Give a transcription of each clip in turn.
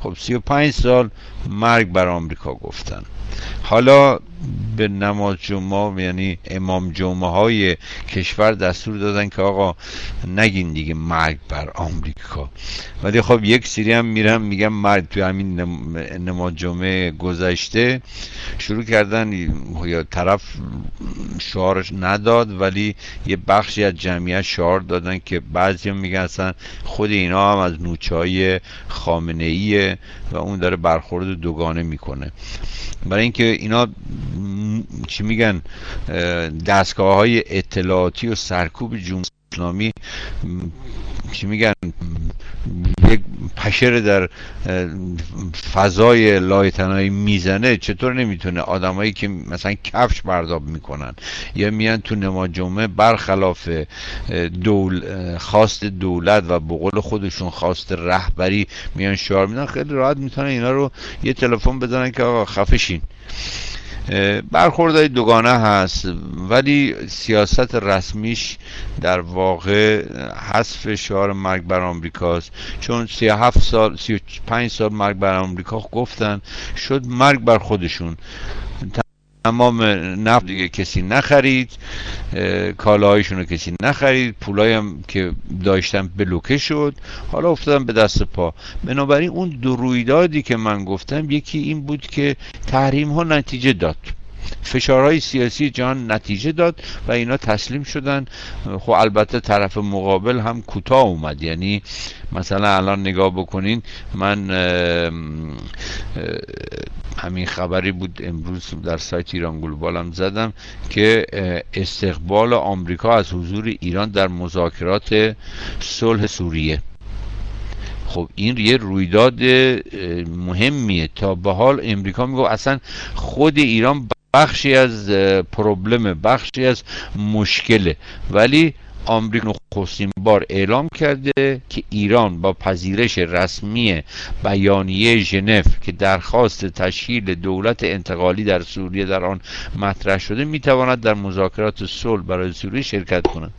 خب 35 سال مرگ بر آمریکا گفتن. حالا به نماز جمعه یعنی امام جمعه های کشور دستور دادن که آقا نگین دیگه مرگ بر آمریکا. ولی خب یک سری هم میرم میگم مرگ توی همین نماز جمعه گذشته. شروع کردن یا طرف شعارش نداد ولی یه بخشی از جمعیت شعار دادن که بعضی هم میگن اصلا خود اینا هم از نوچه های خامنه و اون داره برخورد دوگانه می‌کنه. برای اینکه اینا چی میگن دستگاه های اطلاعاتی و سرکوب جمهوری اسلامی چی میگن یک پشر در فضای لایتنایی می‌زنه چطور نمی‌تونه؟ آدمایی که مثلا کفش برداب می‌کنن یا میان تو نماز جمعه برخلاف دول خواست دولت و بقول خودشون خواست رهبری میان شعار میدن خیلی راحت می‌تونن اینا رو یه تلفن بزنن که آقا خفشین برخوردهای دوگانه هست ولی سیاست رسمیش در واقع حذف شعار مرگ بر آمریکاست. چون 37 سال 35 سال مرگ بر آمریکا گفتن شد مرگ بر خودشون. تمام نفت دیگه کسی نخرید کالاهایشون رو کسی نخرید پولایی هم که داشتن بلوکه شد حالا افتادن به دست پا. بنابراین اون دو رویدادی که من گفتم یکی این بود که تحریم ها نتیجه داد. فشارهای سیاسی جهان نتیجه داد و اینا تسلیم شدن. خب البته طرف مقابل هم کوتاه اومد. یعنی مثلا الان نگاه بکنین من همین خبری بود امروز در سایت ایران گلوبالم زدم که استقبال آمریکا از حضور ایران در مذاکرات صلح سوریه. خب این یه رویداد مهمیه. تا به حال امریکا میگو اصلا خود ایران بخشی از پروبلم بخشی از مشکله. ولی آمریکا نخستین بار اعلام کرده که ایران با پذیرش رسمی بیانیه ژنو که درخواست تشکیل دولت انتقالی در سوریه در آن مطرح شده می‌تواند در مذاکرات صلح برای سوریه شرکت کند.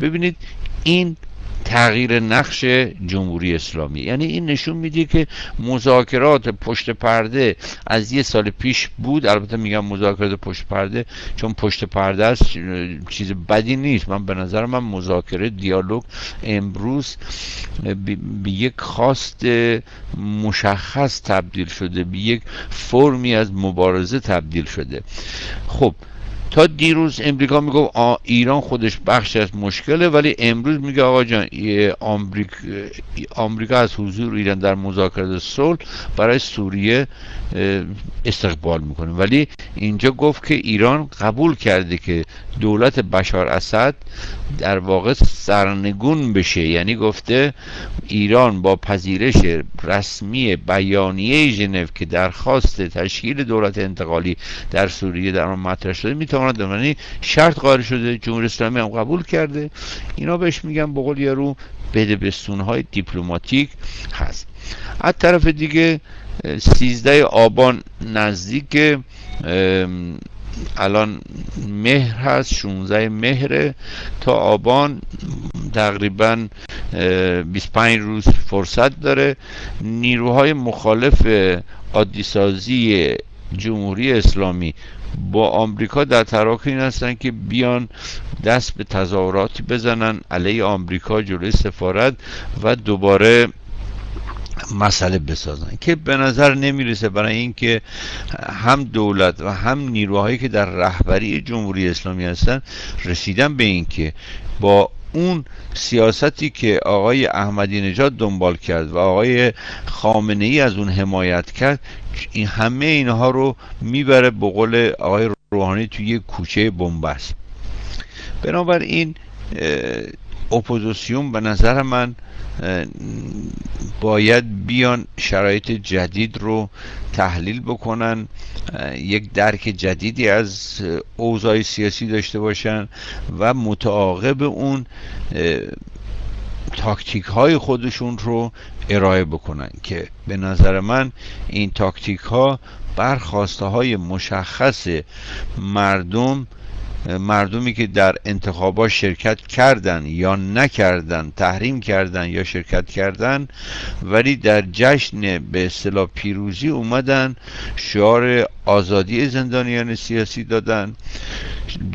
ببینید این تغییر نقش جمهوری اسلامی. یعنی این نشون میده که مذاکرات پشت پرده از یه سال پیش بود. البته میگم مذاکرات پشت پرده چون پشت پرده است چیز بدی نیست. من به نظر من مذاکره دیالوگ امروز به یک خواست مشخص تبدیل شده به یک فرمی از مبارزه تبدیل شده. خب تا دیروز امریکا می‌گفت ایران خودش بخش از مشکله ولی امروز میگه آقا جان آمریکا, آمریکا از حضور ایران در مذاکرات صلح برای سوریه استقبال می‌کنه. ولی اینجا گفت که ایران قبول کرده که دولت بشار اسد در واقع سرنگون بشه. یعنی گفته ایران با پذیرش رسمی بیانیه ژنو که درخواست تشکیل دولت انتقالی در سوریه در آن مطرح شده می‌تواند یعنی شرط قائل شده جمهوری اسلامی هم قبول کرده. اینا بهش میگن بقول یارو بده های دیپلماتیک هست. از طرف دیگه سیزده آبان نزدیک الان مهر هست 16 مهر تا آبان تقریبا 25 روز فرصت داره. نیروهای مخالف عادیسازی جمهوری اسلامی با آمریکا در تراک این هستن که بیان دست به تظاهراتی بزنن علیه آمریکا جلوی سفارت و دوباره مسئله بسازن که به نظر نمی‌رسه برای اینکه هم دولت و هم نیروهایی که در رهبری جمهوری اسلامی هستن رسیدن به اینکه با اون سیاستی که آقای احمدی نژاد دنبال کرد و آقای خامنه ای از اون حمایت کرد این همه اینها رو می‌بره به قول آقای روحانی توی یک کوچه بنبست. بنابراین اپوزیسیون به نظر من باید بیان شرایط جدید رو تحلیل بکنن. یک درک جدیدی از اوضاع سیاسی داشته باشن و متعاقب اون تاکتیک های خودشون رو ارائه بکنن که به نظر من این تاکتیک ها بر خواسته های مشخص مردم مردمی که در انتخابات شرکت کردن یا نکردن تحریم کردن یا شرکت کردن ولی در جشن به اصطلاح پیروزی اومدن شعار آزادی زندانیان سیاسی دادن.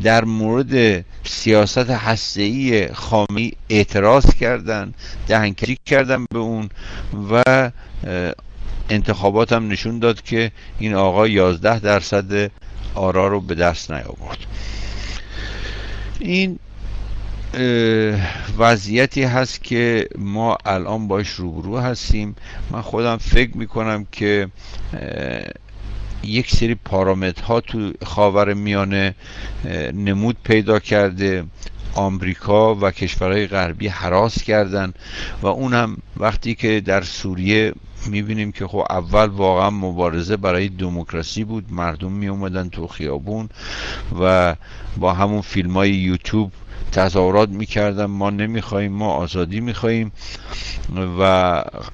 در مورد سیاست هسته‌ای خامی اعتراض کردن دهنکجی کردن به اون و انتخابات هم نشون داد که این آقا 11 درصد آرا رو به دست نیاورد. این وضعیتی هست که ما الان باش روبرو هستیم. من خودم فکر می‌کنم که یک سری پارامترها تو خاور میانه نمود پیدا کرده. آمریکا و کشورهای غربی حراس کردن و اون هم وقتی که در سوریه می‌بینیم که خب اول واقعا مبارزه برای دموکراسی بود. مردم می اومدن تو خیابون و با همون فیلم های یوتیوب تظاهرات می‌کردن ما نمی‌خواهیم ما آزادی می‌خواهیم. و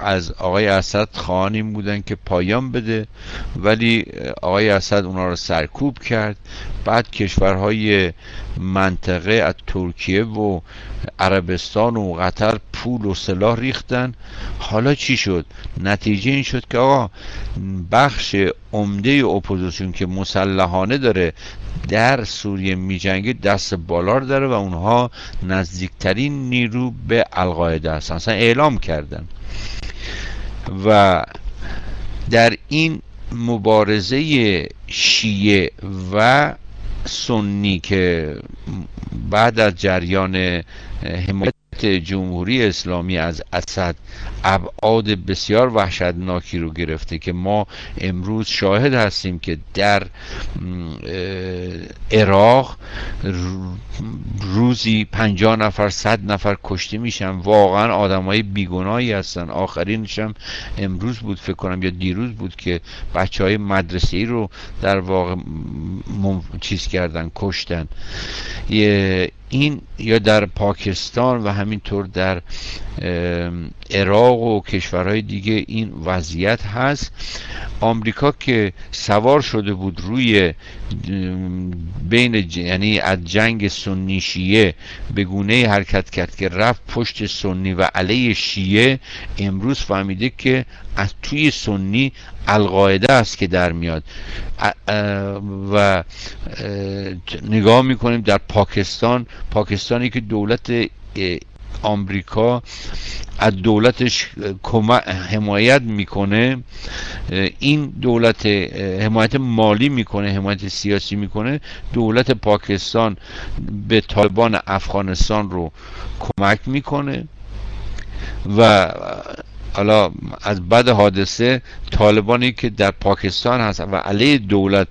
از آقای اسد خواهان بودن که پایان بده. ولی آقای اسد اونا رو سرکوب کرد. بعد کشورهای منطقه از ترکیه و عربستان و قطر پول و سلاح ریختن. حالا چی شد؟ نتیجه این شد که آقا بخش عمده اپوزیسیون که مسلحانه داره در سوریه میجنگه دست بالار داره و اونها نزدیکترین نیرو به القاعده هستن. اصلا اعلام کردن. و در این مبارزه شیعه و سنی که بعد از جریان حمایت جمهوری اسلامی از اسد ابعاد بسیار وحشتناکی رو گرفته که ما امروز شاهد هستیم که در عراق روزی پنجاه نفر صد نفر کشته میشن. واقعا آدم های بیگناهی هستن. آخرینش هم امروز بود فکر کنم یا دیروز بود که بچه های مدرسه ای رو در واقع چیز کردن کشتن. این یا در پاکستان و همینطور در عراق و کشورهای دیگه این وضعیت هست. آمریکا که سوار شده بود روی بین یعنی از جنگ سنی شیعه به گونه حرکت کرد که رفت پشت سنی و علیه شیعه امروز فهمیده که از توی سنی القاعده است که در میاد. و نگاه می‌کنیم در پاکستان پاکستانی که دولت آمریکا از دولتش حمایت می‌کنه این دولت حمایت مالی می‌کنه حمایت سیاسی می‌کنه دولت پاکستان به طالبان افغانستان رو کمک می‌کنه و حالا از بعد حادثه طالبانی که در پاکستان هست و علیه دولت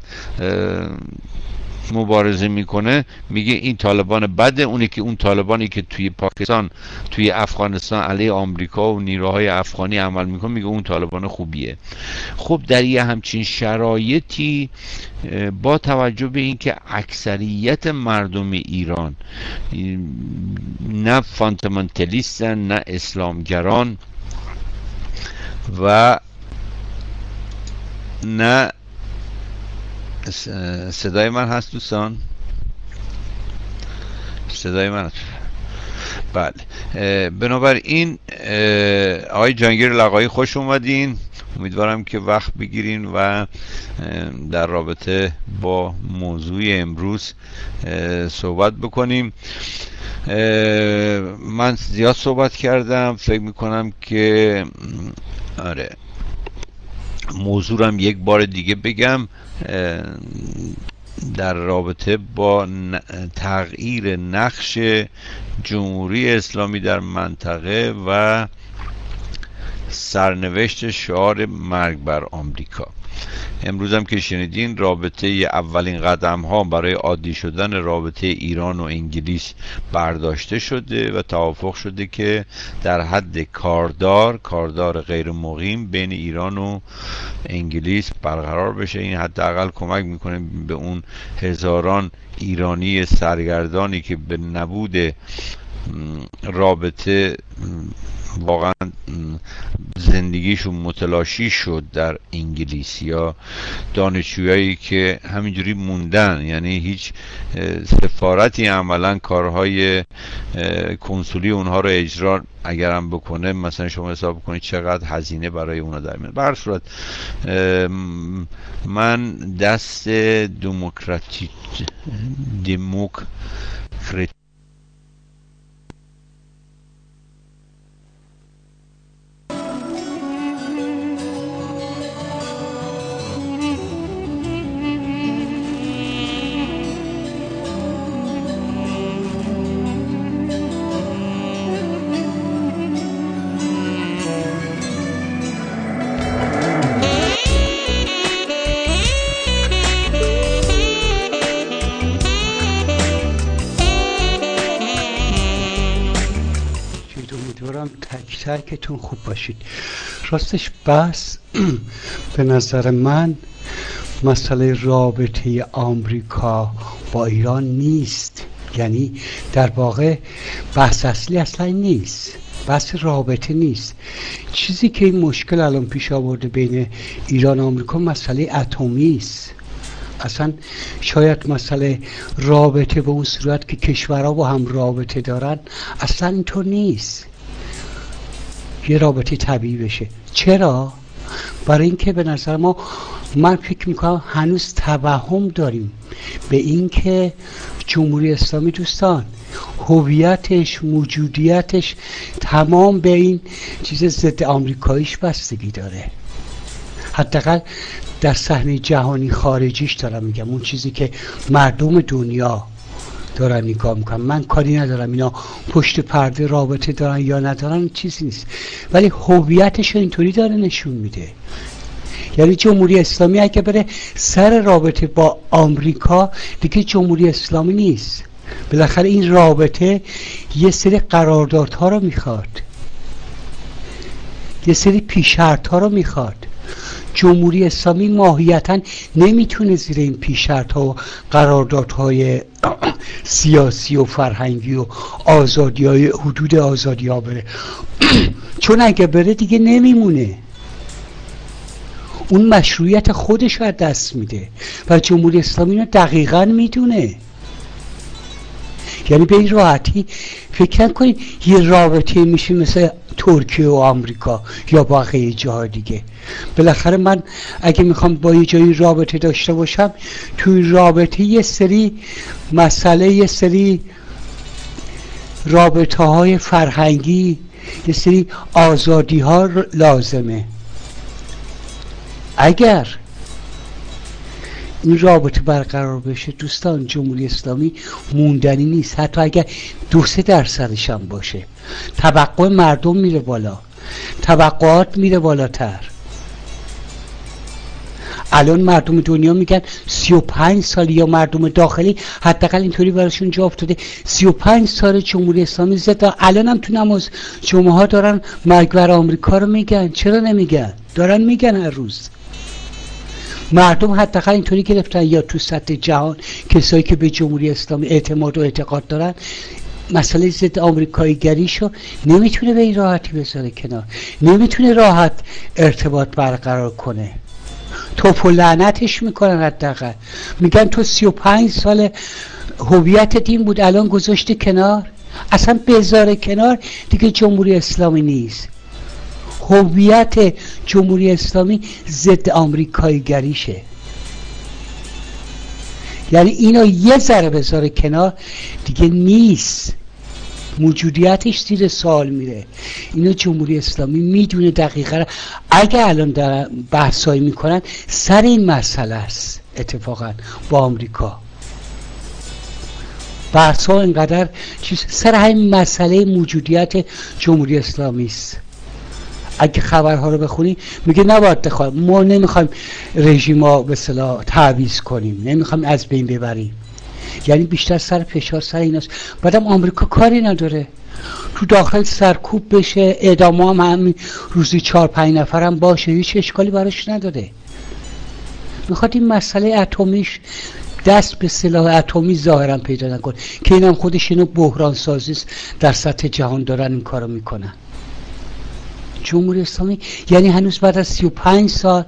مبارزه می‌کنه میگه این طالبان بده. اونی که اون طالبانی که توی پاکستان توی افغانستان علیه آمریکا و نیروهای افغانی عمل می‌کنه میگه اون طالبان خوبیه. خب در یه همچین شرایطی با توجه به اینکه اکثریت مردم ایران نه فانتمنتلیستن نه اسلامگران و نه صدای من هست دوستان؟ صدای من هست. بله. بنابراین آقای جانگیر لقایی خوش اومدین. امیدوارم که وقت بگیرین و در رابطه با موضوع امروز صحبت بکنیم. من زیاد صحبت کردم. فکر می‌کنم که آره. موضوعم یک بار دیگه بگم در رابطه با تغییر نقش جمهوری اسلامی در منطقه و سرنوشت شعار مرگ بر آمریکا. امروز هم که شنیدین رابطه اولین قدم ها برای عادی شدن رابطه ایران و انگلیس برداشته شده و توافق شده که در حد کاردار کاردار غیر مقیم بین ایران و انگلیس برقرار بشه. این حداقل کمک می‌کنه به اون هزاران ایرانی سرگردانی که به نبود رابطه واقعا زندگیشون متلاشی شد در انگلیس یا دانشجوهایی که همینجوری موندن. یعنی هیچ سفارتی عملا کارهای کنسولی اونها رو اجرا اگرم بکنه مثلا شما حساب کنید چقدر هزینه برای اونا در میاد. به صورت من دست دموکراتیک دموکرات تک خوب باشید. راستش بس به نظر من مسئله رابطه آمریکا با ایران نیست. یعنی در واقع بحث اصلی اصلا نیست. بحث رابطه نیست. چیزی که این مشکل الان پیش آورده بین ایران و آمریکا مسئله اتمی است. اصلا شاید مسئله رابطه به اون صورت که کشورها با هم رابطه دارن اصلا اینطور نیست. یه رابطه طبیعی بشه. چرا؟ برای اینکه به نظر ما من فکر می‌کنم هنوز توهم داریم به اینکه جمهوری اسلامی دوستان هویتش موجودیتش تمام به این چیز ضد آمریکاییش بستگی داره. حداقل در صحنه جهانی خارجیش دارم میگم. اون چیزی که مردم دنیا دارن نگاه می‌کنن. من کاری ندارم اینا پشت پرده رابطه دارن یا ندارن چیزی نیست. ولی هویتش اینطوری داره نشون میده. یعنی جمهوری اسلامی اگه بره سر رابطه با آمریکا دیگه جمهوری اسلامی نیست. بالاخره این رابطه یه سری قراردادها رو می‌خواد. یه سری پیشرت ها رو می‌خواد. جمهوری اسلامی ماهیتا نمی‌تونه زیر این پیشرت ها و قراردادهای سیاسی و فرهنگی و آزادی های حدود آزادی ها بره. چون اگه بره دیگه نمیمونه. اون مشروعیت خودش رو دست میده. و جمهوری اسلامی رو دقیقا می‌دونه. یعنی به این راحتی فکر کنید یه رابطه میشه مثل ترکیه و آمریکا یا باقی جاها دیگه. بالاخره من اگه می‌خوام با یه جایی رابطه داشته باشم توی رابطه یه سری مسئله یه سری رابطه های فرهنگی یه سری آزادی ها لازمه. اگر این رابطه برقرار بشه دوستان جمهوری اسلامی موندنی نیست. حتی اگر دو سه درصدش هم باشه. توقع مردم میره بالا. توقعات میره بالاتر. الان مردم دنیا میگن 35 سال یا مردم داخلی حداقل اینطوری براشون جا افتاده. 35 سال جمهوری اسلامی زد. الان هم تو نماز جمعه ها دارن مرگ آمریکا رو میگن. چرا نمیگن؟ دارن میگن هر روز. مردم حداقل اینطوری گرفتن یا تو سطح جهان کسایی که به جمهوری اسلامی اعتماد و اعتقاد دارن مسئله ضد آمریکایی گریشو نمی‌تونه به این راحتی بذاره کنار. نمی‌تونه راحت ارتباط برقرار کنه. توپ و لعنتش می‌کنن حداقل. میگن تو سی و پنج سال هویت دین بود الان گذاشته کنار. اصلا بذاره کنار دیگه جمهوری اسلامی نیست. هویت جمهوری اسلامی ضد آمریکایی گریشه. یعنی اینو یه ذره بذاره کنار دیگه نیست. موجودیتش زیر سوال میره. اینو جمهوری اسلامی می‌دونه دقیقا. اگه الان در بحثایی می‌کنن سر این مسئله است اتفاقا با آمریکا. بحث اینقدر چیز سر همین مسئله موجودیت جمهوری اسلامی است. اگه خبرها رو بخونی میگه نباید بخوایم ما نمی‌خوایم رژیم ها به صلاح تعویز کنیم. نمی‌خوایم از بین ببریم. یعنی بیشتر سر فشار سر ایناست بعدم آمریکا کاری نداره. تو داخل سرکوب بشه اعدام هم همین روزی چهار پنج نفر هم باشه. هیچ اشکالی براش نداره. می‌خواد این مسئله اتمیش دست به سلاح اتمی ظاهرا پیدا نکن که اینم خودش اینو بحران سازی در سطح جهان دارن این کارو می‌کنن. جمهوری اسلامی یعنی هنوز بعد از 35 سال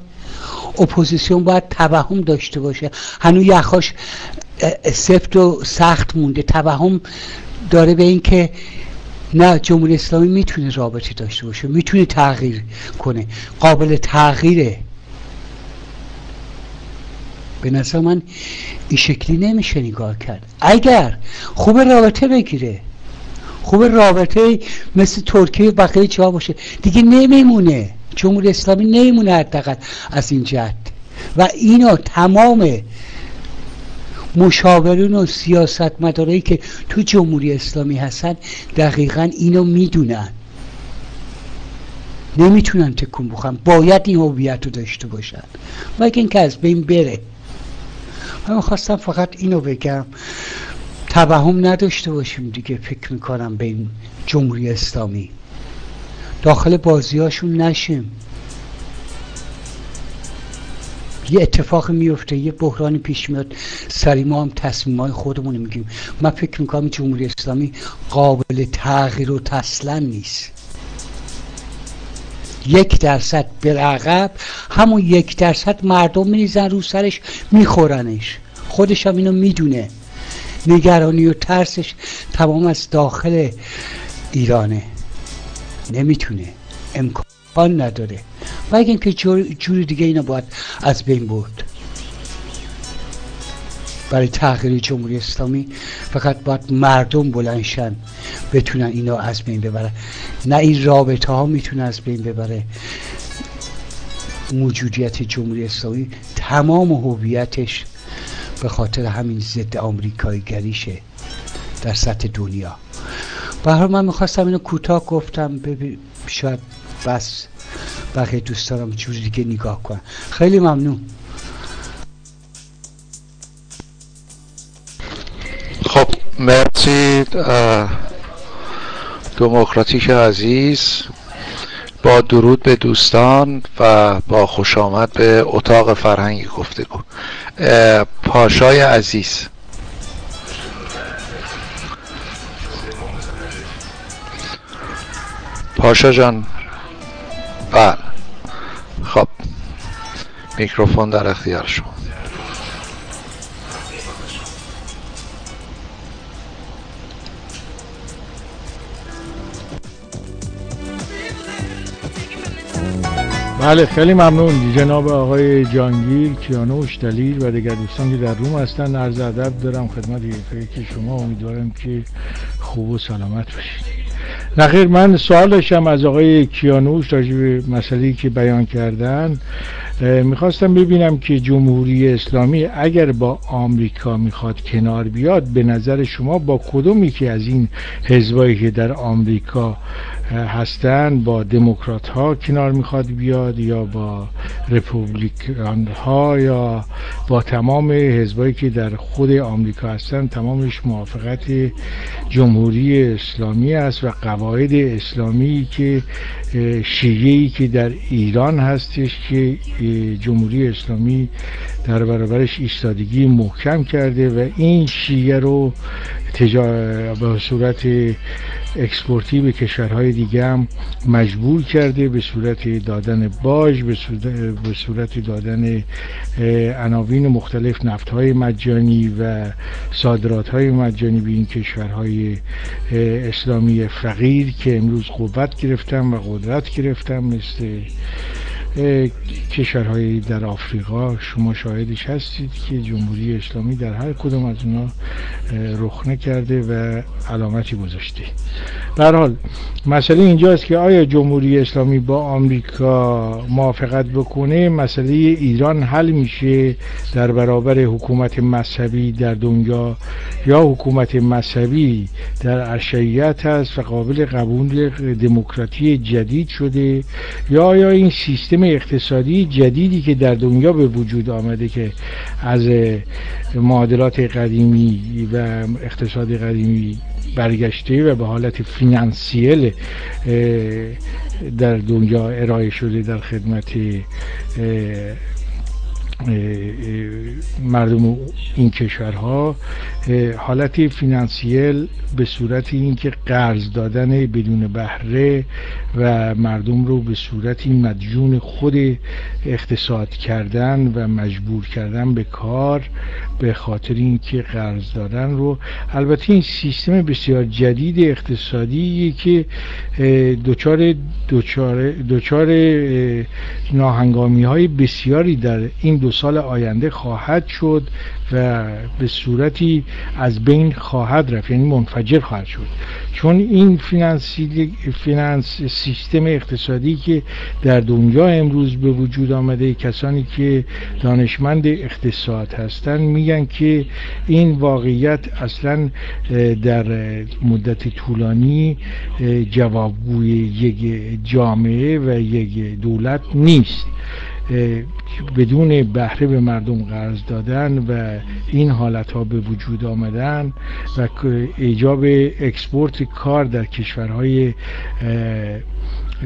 اپوزیسیون باید توهم داشته باشه. هنوز یخاش سفت و سخت مونده. توهم داره به این که نه جمهوری اسلامی می‌تونه رابطه داشته باشه می‌تونه تغییر کنه. قابل تغییره. به نظر من این شکلی نمیشه نگاه کرد. اگر خوب رابطه بگیره خوب رابطه مثل ترکیه و بقیه جا باشه. دیگه نمیمونه. جمهوری اسلامی نمیمونه حداقل از این جهت. و اینا تمام مشاورین و سیاست مدارایی که تو جمهوری اسلامی هستن دقیقا اینو می‌دونن. نمی‌تونن تکون بخورن. باید این هویت رو داشته باشن. مگه اینکه از بین بره. من خواستم فقط اینو بگم. توهم نداشته باشیم دیگه فکر می‌کنم به این جمهوری اسلامی. داخل بازیاشون نشیم. یه اتفاق میفته یه بحرانی پیش میاد. سری ما هم تصمیم های خودمون میگیم من فکر می‌کنم جمهوری اسلامی قابل تغییر و تسلن نیست. یک درصد به عقب همون یک درصد مردم میریزن رو سرش میخورنش. خودش هم اینو می‌دونه. نگرانی و ترسش تمام از داخل ایرانه. نمی‌تونه امکان نداره. و اگه اینکه جور دیگه اینو باید از بین برد. برای تغییر جمهوری اسلامی فقط باید مردم بلنشن بتونن اینو از بین ببرن. نه این رابطه ها می‌تونه از بین ببره. موجودیت جمهوری اسلامی تمام هویتش به خاطر همین ضد آمریکایی گریشه در سطح دنیا. به من می‌خواستم اینو کوتاه گفتم ببین شاید بس بقیه دوستانم جوری دیگه نگاه کنم خیلی ممنون. خب مرسی دموکراتیک عزیز. با درود به دوستان و با خوش آمد به اتاق فرهنگی گفتگو. پاشای عزیز. پاشا جان. بله. خب. میکروفون در اختیار شما. بله خیلی ممنون. جناب آقای جانگیر کیانوش دلیل و دیگر دوستان که در روم هستن عرض ادب دارم خدمت که شما. امیدوارم که خوب و سلامت باشید. نخیر من سوال داشتم از آقای کیانوش راجع به مسئله که بیان کردن. می‌خواستم ببینم که جمهوری اسلامی اگر با آمریکا می‌خواد کنار بیاد به نظر شما با کدومی که از این حزبایی که در آمریکا هستن با دموکرات ها کنار می‌خواد بیاد یا با رپوبلیکان ها یا با تمام حزبایی که در خود آمریکا هستن تمامش موافقت جمهوری اسلامی است و قواعد اسلامی که شیعه که در ایران هستش که جمهوری اسلامی در برابرش ایستادگی محکم کرده و این شیعه رو به صورت export ی به کشورهای دیگه هم مجبور کرده به صورت دادن باج به صورت, دادن عناوین مختلف نفت های مجانی و صادرات های مجانی به این کشورهای اسلامی فقیر که امروز قوت گرفتن و قدرت گرفتن مثل کشورهای در آفریقا شما شاهدش هستید که جمهوری اسلامی در هر کدوم از اونا رخ نکرده و علامتی گذاشته. در حال مسئله اینجاست که آیا جمهوری اسلامی با آمریکا موافقت بکنه؟ مسئله ایران حل میشه در برابر حکومت مذهبی در دنیا یا حکومت مذهبی در ارشعیت هست و قابل قبول دموکراتی جدید شده؟ یا آیا این سیستم اقتصادی جدیدی که در دنیا به وجود آمده که از معادلات قدیمی و اقتصاد قدیمی برگشته و به حالت فینانسیل در دنیا ارائه شده در خدمت مردم این کشورها حالت فینانسیل به صورت اینکه قرض دادن بدون بهره و مردم رو به صورتی مدیون خود اقتصاد کردن و مجبور کردن به کار به خاطر اینکه قرض دادن رو. البته این سیستم بسیار جدید اقتصادی که دچار دچار دچار ناهنگامی های بسیاری در این دو سال آینده خواهد شد و به صورتی از بین خواهد رفت یعنی منفجر خواهد شد. چون این فینانس سیستم اقتصادی که در دنیا امروز به وجود آمده کسانی که دانشمند اقتصاد هستند میگن که این واقعیت اصلا در مدت طولانی جوابگوی یک جامعه و یک دولت نیست. بدون بهره به مردم قرض دادن و این حالت ها به وجود آمدن و ایجاد export کار در کشورهای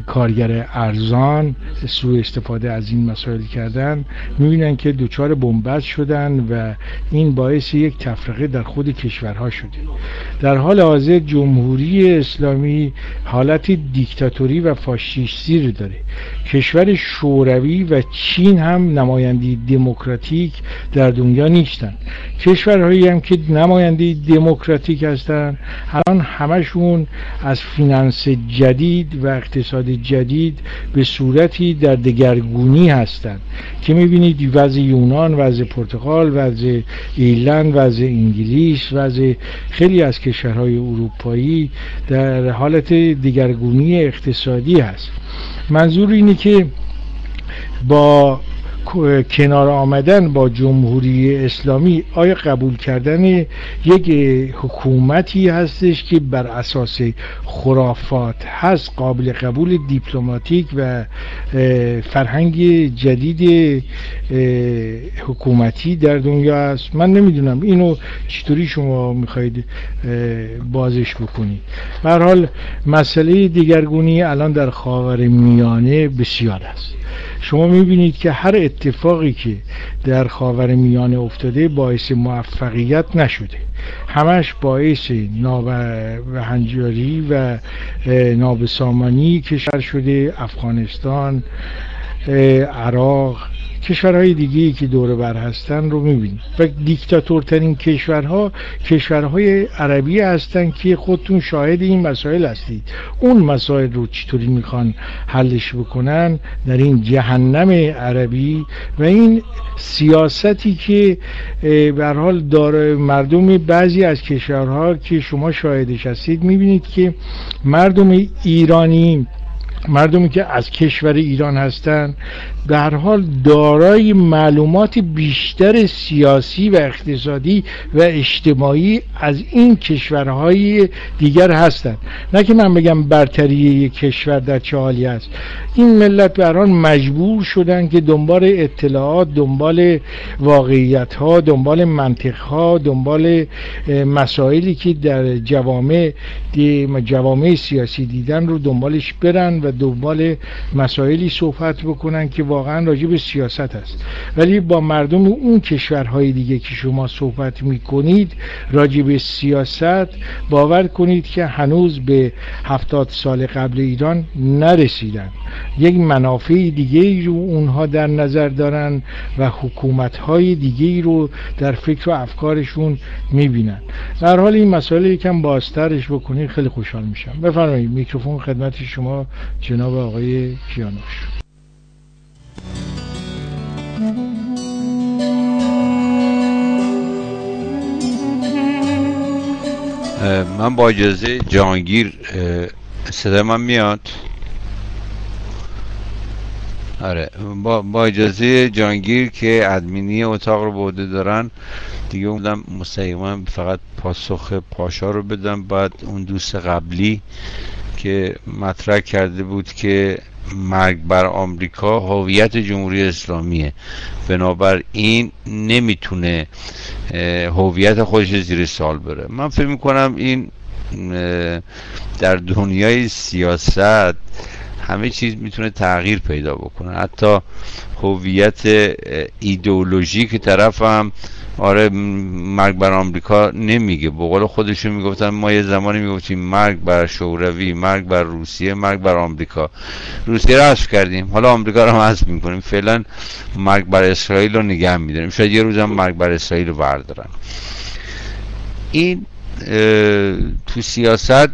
کارگر ارزان سوء استفاده از این مسائل کردن می‌بینن که دچار بنبست شدن و این باعث یک تفرقه در خود کشورها شده. در حال حاضر جمهوری اسلامی حالت دیکتاتوری و فاشیستی رو داره. کشور شوروی و چین هم نماینده دموکراتیک در دنیا نیستن. کشورهایی هم که نماینده دموکراتیک هستن الان همشون از فینانس جدید و اقتصاد جدید به صورتی در دگرگونی هستند که می‌بینید وضع یونان وضع پرتغال وضع ایرلند وضع انگلیس وضع خیلی از کشورهای اروپایی در حالت دگرگونی اقتصادی هست. منظور اینه که با کنار آمدن با جمهوری اسلامی آیا قبول کردن یک حکومتی هستش که بر اساس خرافات هست قابل قبول دیپلماتیک و فرهنگ جدید حکومتی در دنیا است؟ من نمی‌دونم. اینو چطوری شما می‌خواید بازش بکنید؟ به حال مسئله دیگرگونی الان در خاور میانه بسیار است. شما می‌بینید که هر اتفاقی که در خاور میانه افتاده باعث موفقیت نشده. همش باعث نابهنجاری و نابسامانی کشور شده افغانستان عراق کشورهای دیگه که دور بر هستن رو می‌بینید و دیکتاتورترین کشورها کشورهای عربی هستن که خودتون شاهد این مسائل هستید. اون مسائل رو چطوری می‌خوان حلش بکنن در این جهنم عربی؟ و این سیاستی که به حال داره مردم بعضی از کشورها که شما شاهدش هستید می‌بینید که مردم ایرانی مردمی که از کشور ایران هستند در حال دارای معلومات بیشتر سیاسی و اقتصادی و اجتماعی از این کشورهای دیگر هستند نه که من بگم برتری یک کشور در چه حالی است. این ملت به مجبور شدن که دنبال اطلاعات دنبال واقعیت ها دنبال منطق ها دنبال مسائلی که در جوامع جوامع سیاسی دیدن رو دنبالش برن و دنبال مسائلی صحبت بکنن که واقعا راجع به سیاست هست. ولی با مردم اون کشورهای دیگه که شما صحبت می‌کنید راجع به سیاست باور کنید که هنوز به هفتاد سال قبل ایران نرسیدن. یک منافع دیگه ای رو اونها در نظر دارن و حکومت های دیگه ای رو در فکر و افکارشون می‌بینن. در حال این مسئله یکم بازترش بکنید. خیلی خوشحال میشم. بفرمایید. میکروفون خدمت شما جناب آقای کیانوش. من با اجازه جانگیر صدا من میاد؟ آره با, با اجازه جانگیر که ادمینی اتاق رو بوده دارن دیگه بودم مستقیما فقط پاسخ پاشا رو بدم بعد اون دوست قبلی که مطرح کرده بود که مرگ بر آمریکا هویت جمهوری اسلامیه. بنابراین نمی‌تونه هویت خودش زیر سال بره. من فکر می‌کنم این در دنیای سیاست همه چیز می‌تونه تغییر پیدا بکنه. حتی هویت ایدئولوژیک طرف هم آره مرگ بر آمریکا نمیگه. به قول خودشون می‌گفتن ما یه زمانی می‌گفتیم مرگ بر شوروی مرگ بر روسیه مرگ بر آمریکا. روسیه رو حذف کردیم. حالا آمریکا رو هم حذف می‌کنیم. فعلا مرگ بر اسرائیل رو نگه میداریم. شاید یه روز هم مرگ بر اسرائیل رو بردارن. این تو سیاست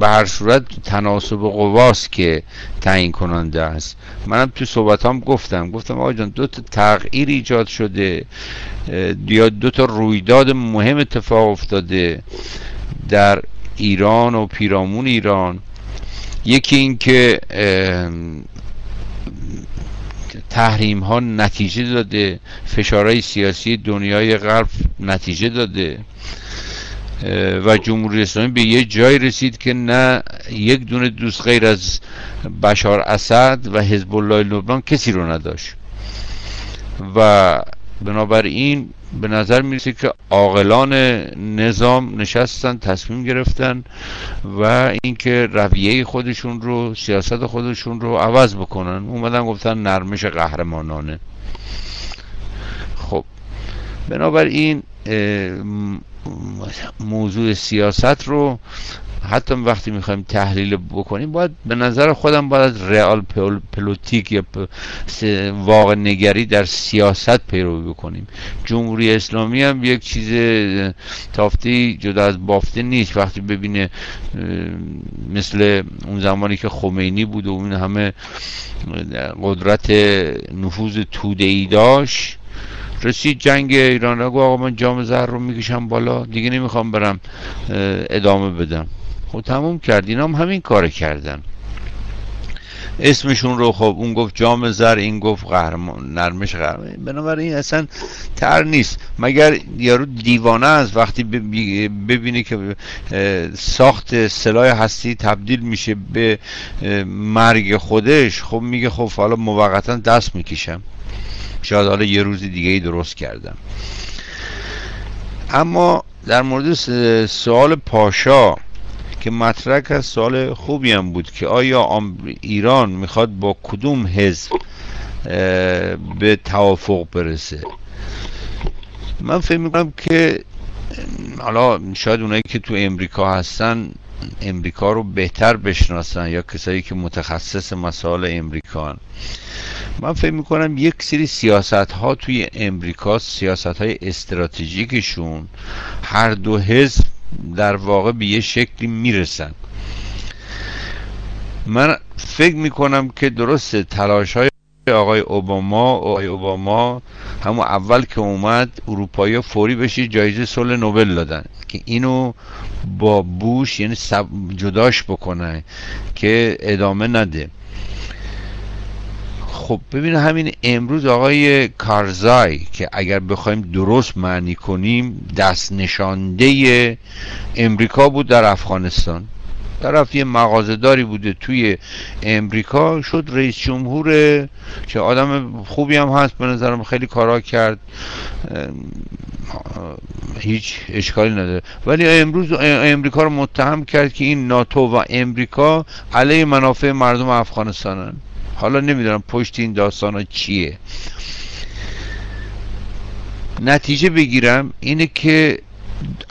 به هر صورت تناسب قواست که تعیین کننده است. منم تو صحبت هم گفتم. گفتم آقا جان دو تا تغییر ایجاد شده یا دو تا رویداد مهم اتفاق افتاده در ایران و پیرامون ایران. یکی این که تحریم ها نتیجه داده فشارهای سیاسی دنیای غرب نتیجه داده. و جمهوری اسلامی به یه جای رسید که نه یک دونه دوست غیر از بشار اسد و حزب الله لبنان کسی رو نداشت. و بنابراین به نظر می‌رسه که عاقلان نظام نشستن تصمیم گرفتن و اینکه رویه خودشون رو سیاست خودشون رو عوض بکنن. اومدن گفتن نرمش قهرمانانه. خب بنابراین موضوع سیاست رو حتی وقتی می‌خوایم تحلیل بکنیم باید به نظر خودم باید از رئال پلوتیک یا واقع نگری در سیاست پیروی بکنیم. جمهوری اسلامی هم یک چیز تافتی جدا از بافته نیست. وقتی ببینه مثل اون زمانی که خمینی بود و اون همه قدرت نفوذ توده ای داشت رسید جنگ ایران. گو آقا من جام زهر رو می‌کشم بالا. دیگه نمی‌خوام برم ادامه بدم. خب تموم کرد. اینا هم همین کار کردن. اسمشون رو خب اون گفت جام زر این گفت قهرمان نرمش قهرمان بنابراین اصلا تر نیست. مگر یارو دیوانه است وقتی ببینی که ساخت سلاح هستی تبدیل میشه به مرگ خودش. خب میگه خب حالا موقتا دست می‌کشم. شاید حالا یه روز دیگه ای درست کردم. اما در مورد سوال پاشا که مطرح از سوال خوبی هم بود که آیا ایران می‌خواد با کدوم حزب به توافق برسه؟ من فکر می‌کنم که حالا شاید اونایی که تو امریکا هستن امریکا رو بهتر بشناسن یا کسایی که متخصص مسائل امریکا هن. من فکر می‌کنم یک سری سیاست ها توی امریکا سیاست های استراتژیکشون هر دو حزب در واقع به یه شکلی می‌رسن من فکر می‌کنم که درست تلاش های آقای اوباما. آقای اوباما همون اول که اومد اروپایی فوری بشه جایزه صلح نوبل دادن که اینو با بوش یعنی جداش بکنه که ادامه نده. خب ببین همین امروز آقای کارزای که اگر بخوایم درست معنی کنیم دست نشانده امریکا بود در افغانستان. طرف یه مغازهداری بوده توی امریکا شد رئیس جمهور که آدم خوبی هم هست به نظرم خیلی کارا کرد. هیچ اشکالی نداره. ولی امروز امریکا رو متهم کرد که این ناتو و امریکا علیه منافع مردم افغانستانن. حالا نمی‌دونم پشت این داستان ها چیه. نتیجه بگیرم اینه که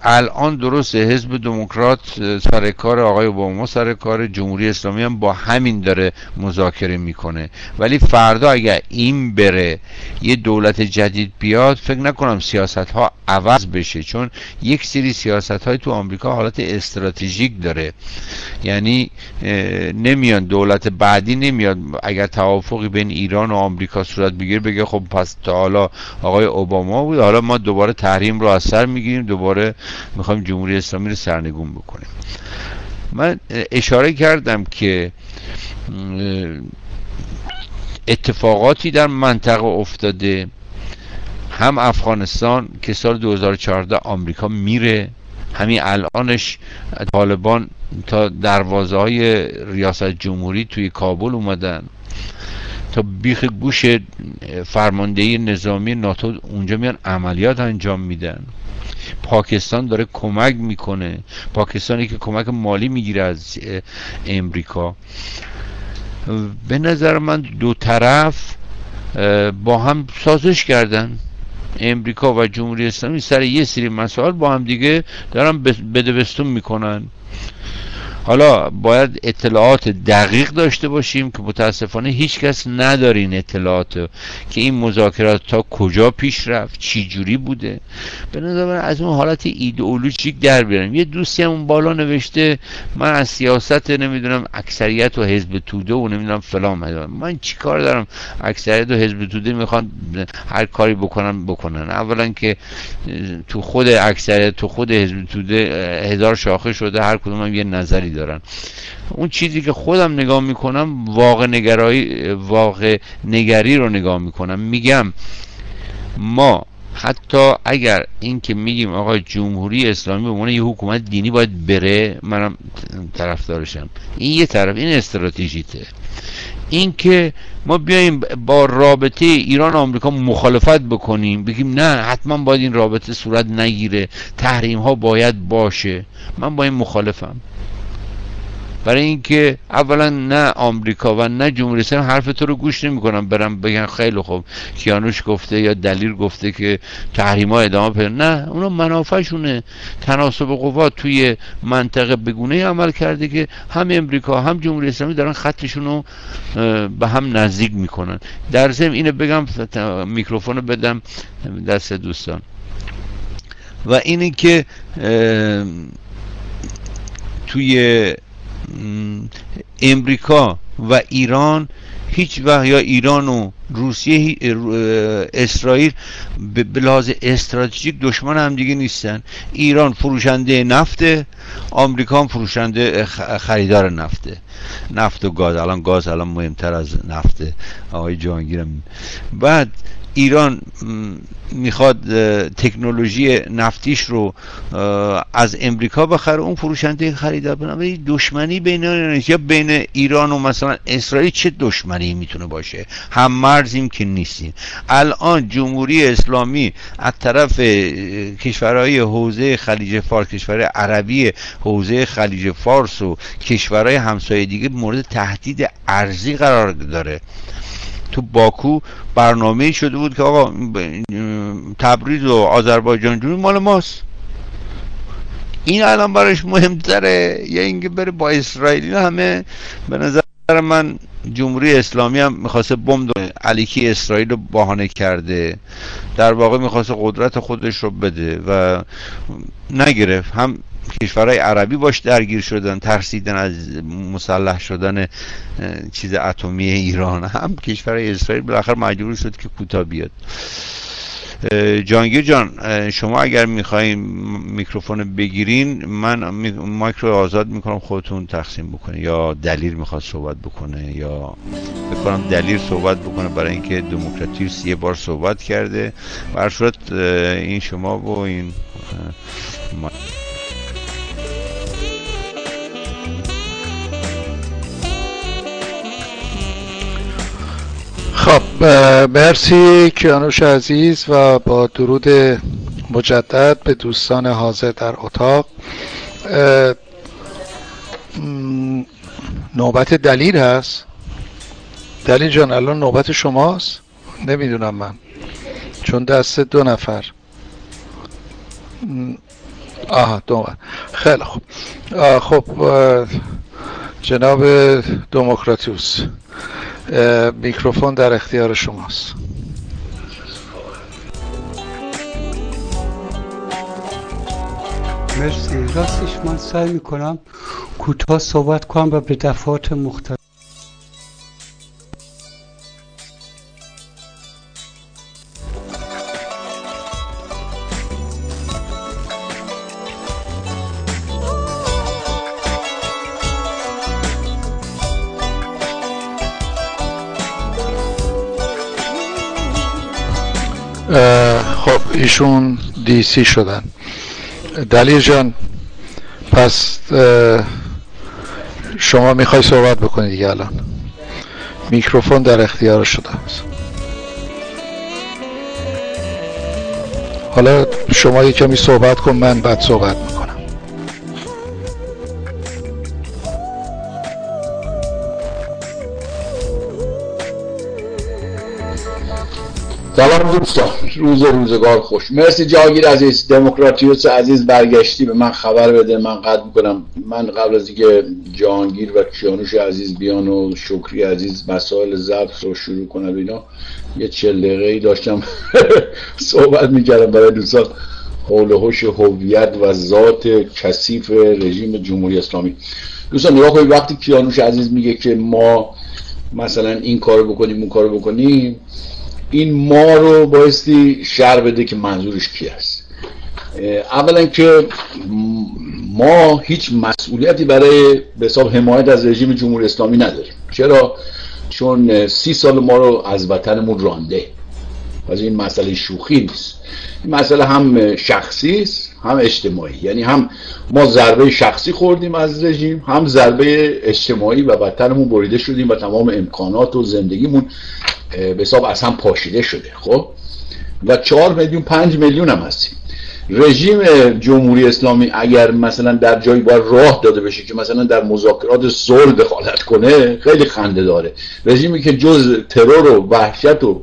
الان درست حزب دموکرات سر کار آقای اوباما سر کار جمهوری اسلامی هم با همین داره مذاکره می‌کنه. ولی فردا اگر این بره یه دولت جدید بیاد فکر نکنم سیاست ها عوض بشه چون یک سری سیاست های تو آمریکا حالت استراتژیک داره. یعنی نمیان دولت بعدی نمیاد. اگر توافقی بین ایران و آمریکا صورت بگیره بگه خب پس تا حالا آقای اوباما بود حالا ما دوباره تحریم رو از سر می‌گیریم دوباره می‌خوایم جمهوری اسلامی رو سرنگون بکنیم. من اشاره کردم که اتفاقاتی در منطقه افتاده. هم افغانستان که سال 2014 آمریکا میره همین الانش طالبان تا دروازه های ریاست جمهوری توی کابل اومدن. تا بیخ گوش فرماندهی نظامی ناتو اونجا میان عملیات انجام میدن. پاکستان داره کمک می‌کنه. پاکستانی که کمک مالی می‌گیره از امریکا. به نظر من دو طرف با هم سازش کردن. امریکا و جمهوری اسلامی سر یه سری مسائل با هم دیگه دارن بدبستون می‌کنن. حالا باید اطلاعات دقیق داشته باشیم که متاسفانه هیچ کس نداره این اطلاعات که این مذاکرات تا کجا پیش رفت چی جوری بوده. به نظر از اون حالت ایدئولوژیک در بیارم یه دوستی هم بالا نوشته من از سیاست نمی‌دونم اکثریت و حزب توده و نمی‌دونم فلان. من من چیکار دارم؟ اکثریت و حزب توده می‌خوان هر کاری بکنن بکنن. اولا که تو خود اکثریت تو خود حزب توده هزار شاخه شده هر کدوم هم یه نظری دارن. اون چیزی که خودم نگاه می‌کنم واقع نگرایی واقع نگری رو نگاه می‌کنم. میگم ما حتی اگر این که میگیم آقا جمهوری اسلامی به عنوان یه حکومت دینی باید بره منم طرفدارشم. این یه طرف این استراتژیته. این که ما بیایم با رابطه ایران و آمریکا مخالفت بکنیم بگیم نه حتما باید این رابطه صورت نگیره. تحریم ها باید باشه. من با این مخالفم. برای اینکه اولا نه آمریکا و نه جمهوری اسلامی حرف تو رو گوش نمی‌کنن برم بگن خیلی خوب کیانوش گفته یا دلیل گفته که تحریم ها ادامه پیدا نه اونا منافعشونه. تناسب قوا توی منطقه بگونه عمل کرده که هم امریکا هم جمهوری اسلامی دارن خطشون رو به هم نزدیک می‌کنن. در ضمن اینو بگم میکروفون بدم دست دوستان. و اینه که توی امریکا و ایران هیچ وقت یا ایران و روسیه اسرائیل به لحاظ استراتژیک دشمن هم دیگه نیستن. ایران فروشنده نفته آمریکا هم فروشنده خریدار نفته نفت و گاز. الان گاز الان مهمتر از نفته آقای جهانگیرم. بعد ایران می‌خواد تکنولوژی نفتیش رو از امریکا بخره اون فروشنده خریدار بنابراین دشمنی بین یا بین ایران و مثلا اسرائیل چه دشمنی می‌تونه باشه؟ هم مرزیم که نیستیم. الان جمهوری اسلامی از طرف کشورهای حوزه خلیج فارس کشور عربی حوزه خلیج فارس و کشورهای همسایه دیگه مورد تهدید ارزی قرار داره. تو باکو برنامه شده بود که آقا تبریز و آذربایجان جنوبی مال ماست. این الان براش مهمتره یا اینکه بره با اسرائیلی همه به نظر من جمهوری اسلامی هم می‌خواسته بمب علیکی اسرائیل رو بهانه کرده در واقع می‌خواسته قدرت خودش رو بده و نگرفت. هم کشورهای عربی باش درگیر شدن ترسیدن از مسلح شدن چیز اتمی ایران. هم کشورهای اسرائیل بالاخره مجبور شد که کوتاه بیاد. جانگیر جان شما اگر می‌خواین میکروفون بگیرین من مایک رو آزاد می‌کنم خودتون تقسیم بکنه یا دلیل می‌خواد صحبت بکنه یا بکنم دلیل صحبت بکنه برای اینکه دموکراتیوس یه بار صحبت کرده. و صورت این شما و این خب مرسی کیانوش عزیز و با درود مجدد به دوستان حاضر در اتاق. نوبت دلیل هست؟ دلیل جان الان نوبت شماست؟ نمی‌دونم من چون دست دو نفر. آها دو خیلی خوب. خب جناب دموکراتوس میکروفون در اختیار شماست. مرسی. راستش من سعی می‌کنم کوتاه صحبت کنم و به دفعات مختلف خب ایشون دی سی شدن. دلیل جان پس شما می‌خوای صحبت بکنید دیگه الان. میکروفون در اختیار شده. است حالا شما یه کمی صحبت کن من بعد صحبت می‌کنم. سلام دوستان. روز روزگار خوش. مرسی جاگیر عزیز. دموکراتیوس عزیز برگشتی به من خبر بده. من قد می‌کنم. من قبل از اینکه جهانگیر و کیانوش عزیز بیان و شکری عزیز مسائل ضبط رو شروع کنم اینا یه چل دقیقه داشتم صحبت می‌کردم برای دوستان. حول هوش هویت و ذات کثیف رژیم جمهوری اسلامی. دوستان نگاه کنید وقتی کیانوش عزیز میگه که ما مثلا این کارو بکنیم اون کارو بکنیم این ما رو بایستی شر بده که منظورش کی است. اولا که ما هیچ مسئولیتی برای به حساب حمایت از رژیم جمهوری اسلامی نداریم. چرا؟ چون سی سال ما رو از وطنمون رانده. از این مسئله شوخی نیست. این مسئله هم شخصی است هم اجتماعی. یعنی هم ما ضربه شخصی خوردیم از رژیم هم ضربه اجتماعی و وطنمون بریده شدیم و تمام امکانات و زندگیمون به حساب هم پاشیده شده خب؟ و چهار میلیون پنج میلیون هم هستیم رژیم جمهوری اسلامی اگر مثلا در جایی باید راه داده بشه که مثلا در مذاکرات صلح دخالت کنه خیلی خنده داره. رژیمی که جز ترور و وحشت و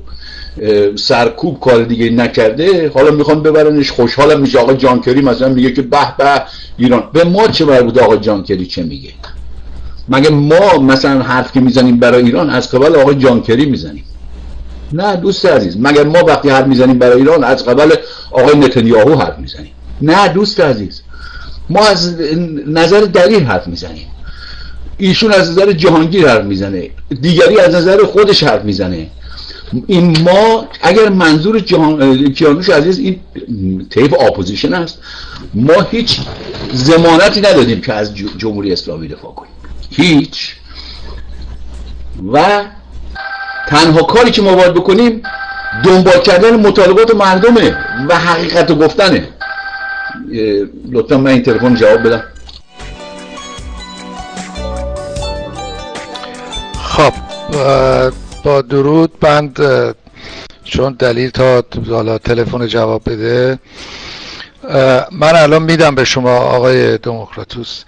سرکوب کار دیگه نکرده حالا می‌خوان ببرنش. خوشحالم میشه آقا جانکری مثلا میگه که به به ایران. به ما چه مربوط آقا جانکری چه میگه؟ مگه ما مثلا حرف که می‌زنیم برای ایران از قبل آقای جان کری می‌زنیم؟ نه دوست عزیز مگر ما وقتی حرف می‌زنیم برای ایران از قبل آقای نتانیاهو حرف می‌زنیم؟ نه دوست عزیز ما از نظر دلیل حرف می‌زنیم. ایشون از نظر جهانگیر حرف می‌زنه دیگری از نظر خودش حرف می‌زنه. این ما اگر منظور جهان... کیانوش عزیز این تیپ opposition است ما هیچ زمانتی ندادیم که از جمهوری اسلامی دفاع کنیم. هیچ. و تنها کاری که ما باید بکنیم دنبال کردن مطالبات مردمه و حقیقت رو گفتنه لطفا من این تلفن جواب بدم. خب با درود بند چون دلیل تا حالا تلفن جواب بده. من الان میدم به شما آقای دموکراتوس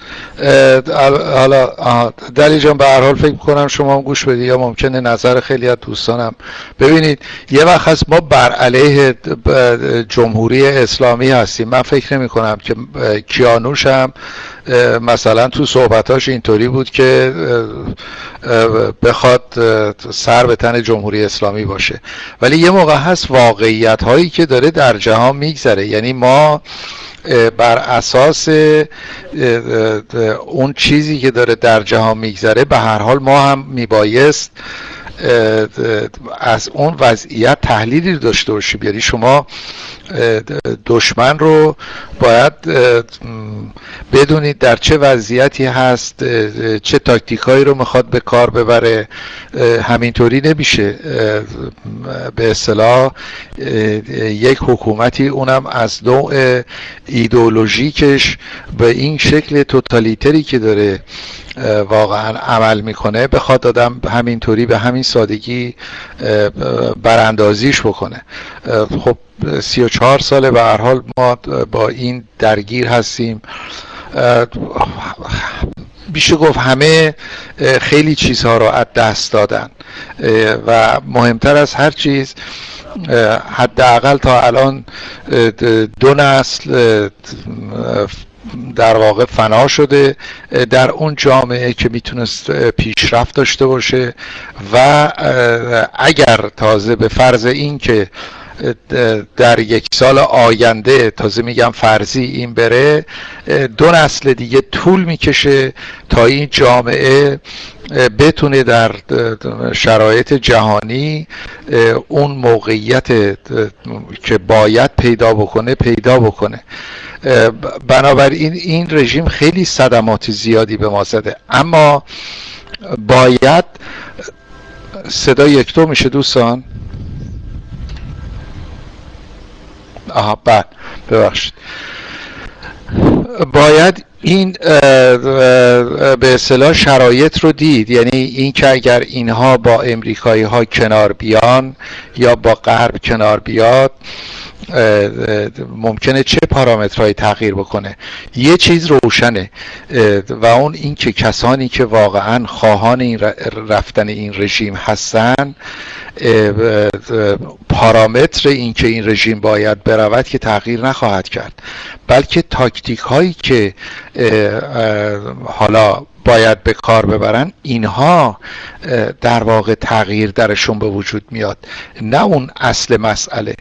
حالا دلی جان به هر حال فکر کنم شما هم گوش بدید یا ممکنه نظر خیلی از دوستانم ببینید. یه وقت هست ما بر علیه جمهوری اسلامی هستیم. من فکر نمی کنم که کیانوش هم مثلا تو صحبتاش اینطوری بود که بخواد سر به تن جمهوری اسلامی باشه. ولی یه موقع هست واقعیت هایی که داره در جهان میگذره. یعنی ما بر اساس اون چیزی که داره در جهان میگذره به هر حال ما هم میبایست از اون وضعیت تحلیلی داشته باشیم. یعنی شما دشمن رو باید بدونید در چه وضعیتی هست چه تاکتیکایی رو می‌خواد به کار ببره. همینطوری نمیشه. به اصطلاح یک حکومتی اونم از نوع ایدئولوژیکش به این شکل توتالیتری که داره واقعا عمل می‌کنه بخواد آدم همینطوری به همین سادگی براندازیش بکنه. خب سی و چهار ساله به هر حال ما با این درگیر هستیم. بیشه گفت همه خیلی چیزها رو از دست دادن. و مهمتر از هر چیز حداقل تا الان دو نسل در واقع فنا شده در اون جامعه که می‌تونست پیشرفت داشته باشه. و اگر تازه به فرض این که در یک سال آینده تازه میگم فرضی این بره دو نسل دیگه طول می‌کشه تا این جامعه بتونه در شرایط جهانی اون موقعیت که باید پیدا بکنه پیدا بکنه. بنابراین این رژیم خیلی صدمات زیادی به ما زده. اما باید صدا یک دو میشه دوستان؟ آها بعد ببخشید. باید این به اصطلاح شرایط رو دید. یعنی اینکه اگر اینها با امریکایی ها کنار بیان یا با غرب کنار بیاد ممکنه چه پارامترهایی تغییر بکنه؟ یه چیز روشنه و اون این که کسانی که واقعا خواهان این رفتن این رژیم هستن پارامتر اینکه این رژیم باید برود که تغییر نخواهد کرد بلکه تاکتیک هایی که حالا باید به کار ببرن اینها در واقع تغییر درشون به وجود میاد. نه اون اصل مسئله.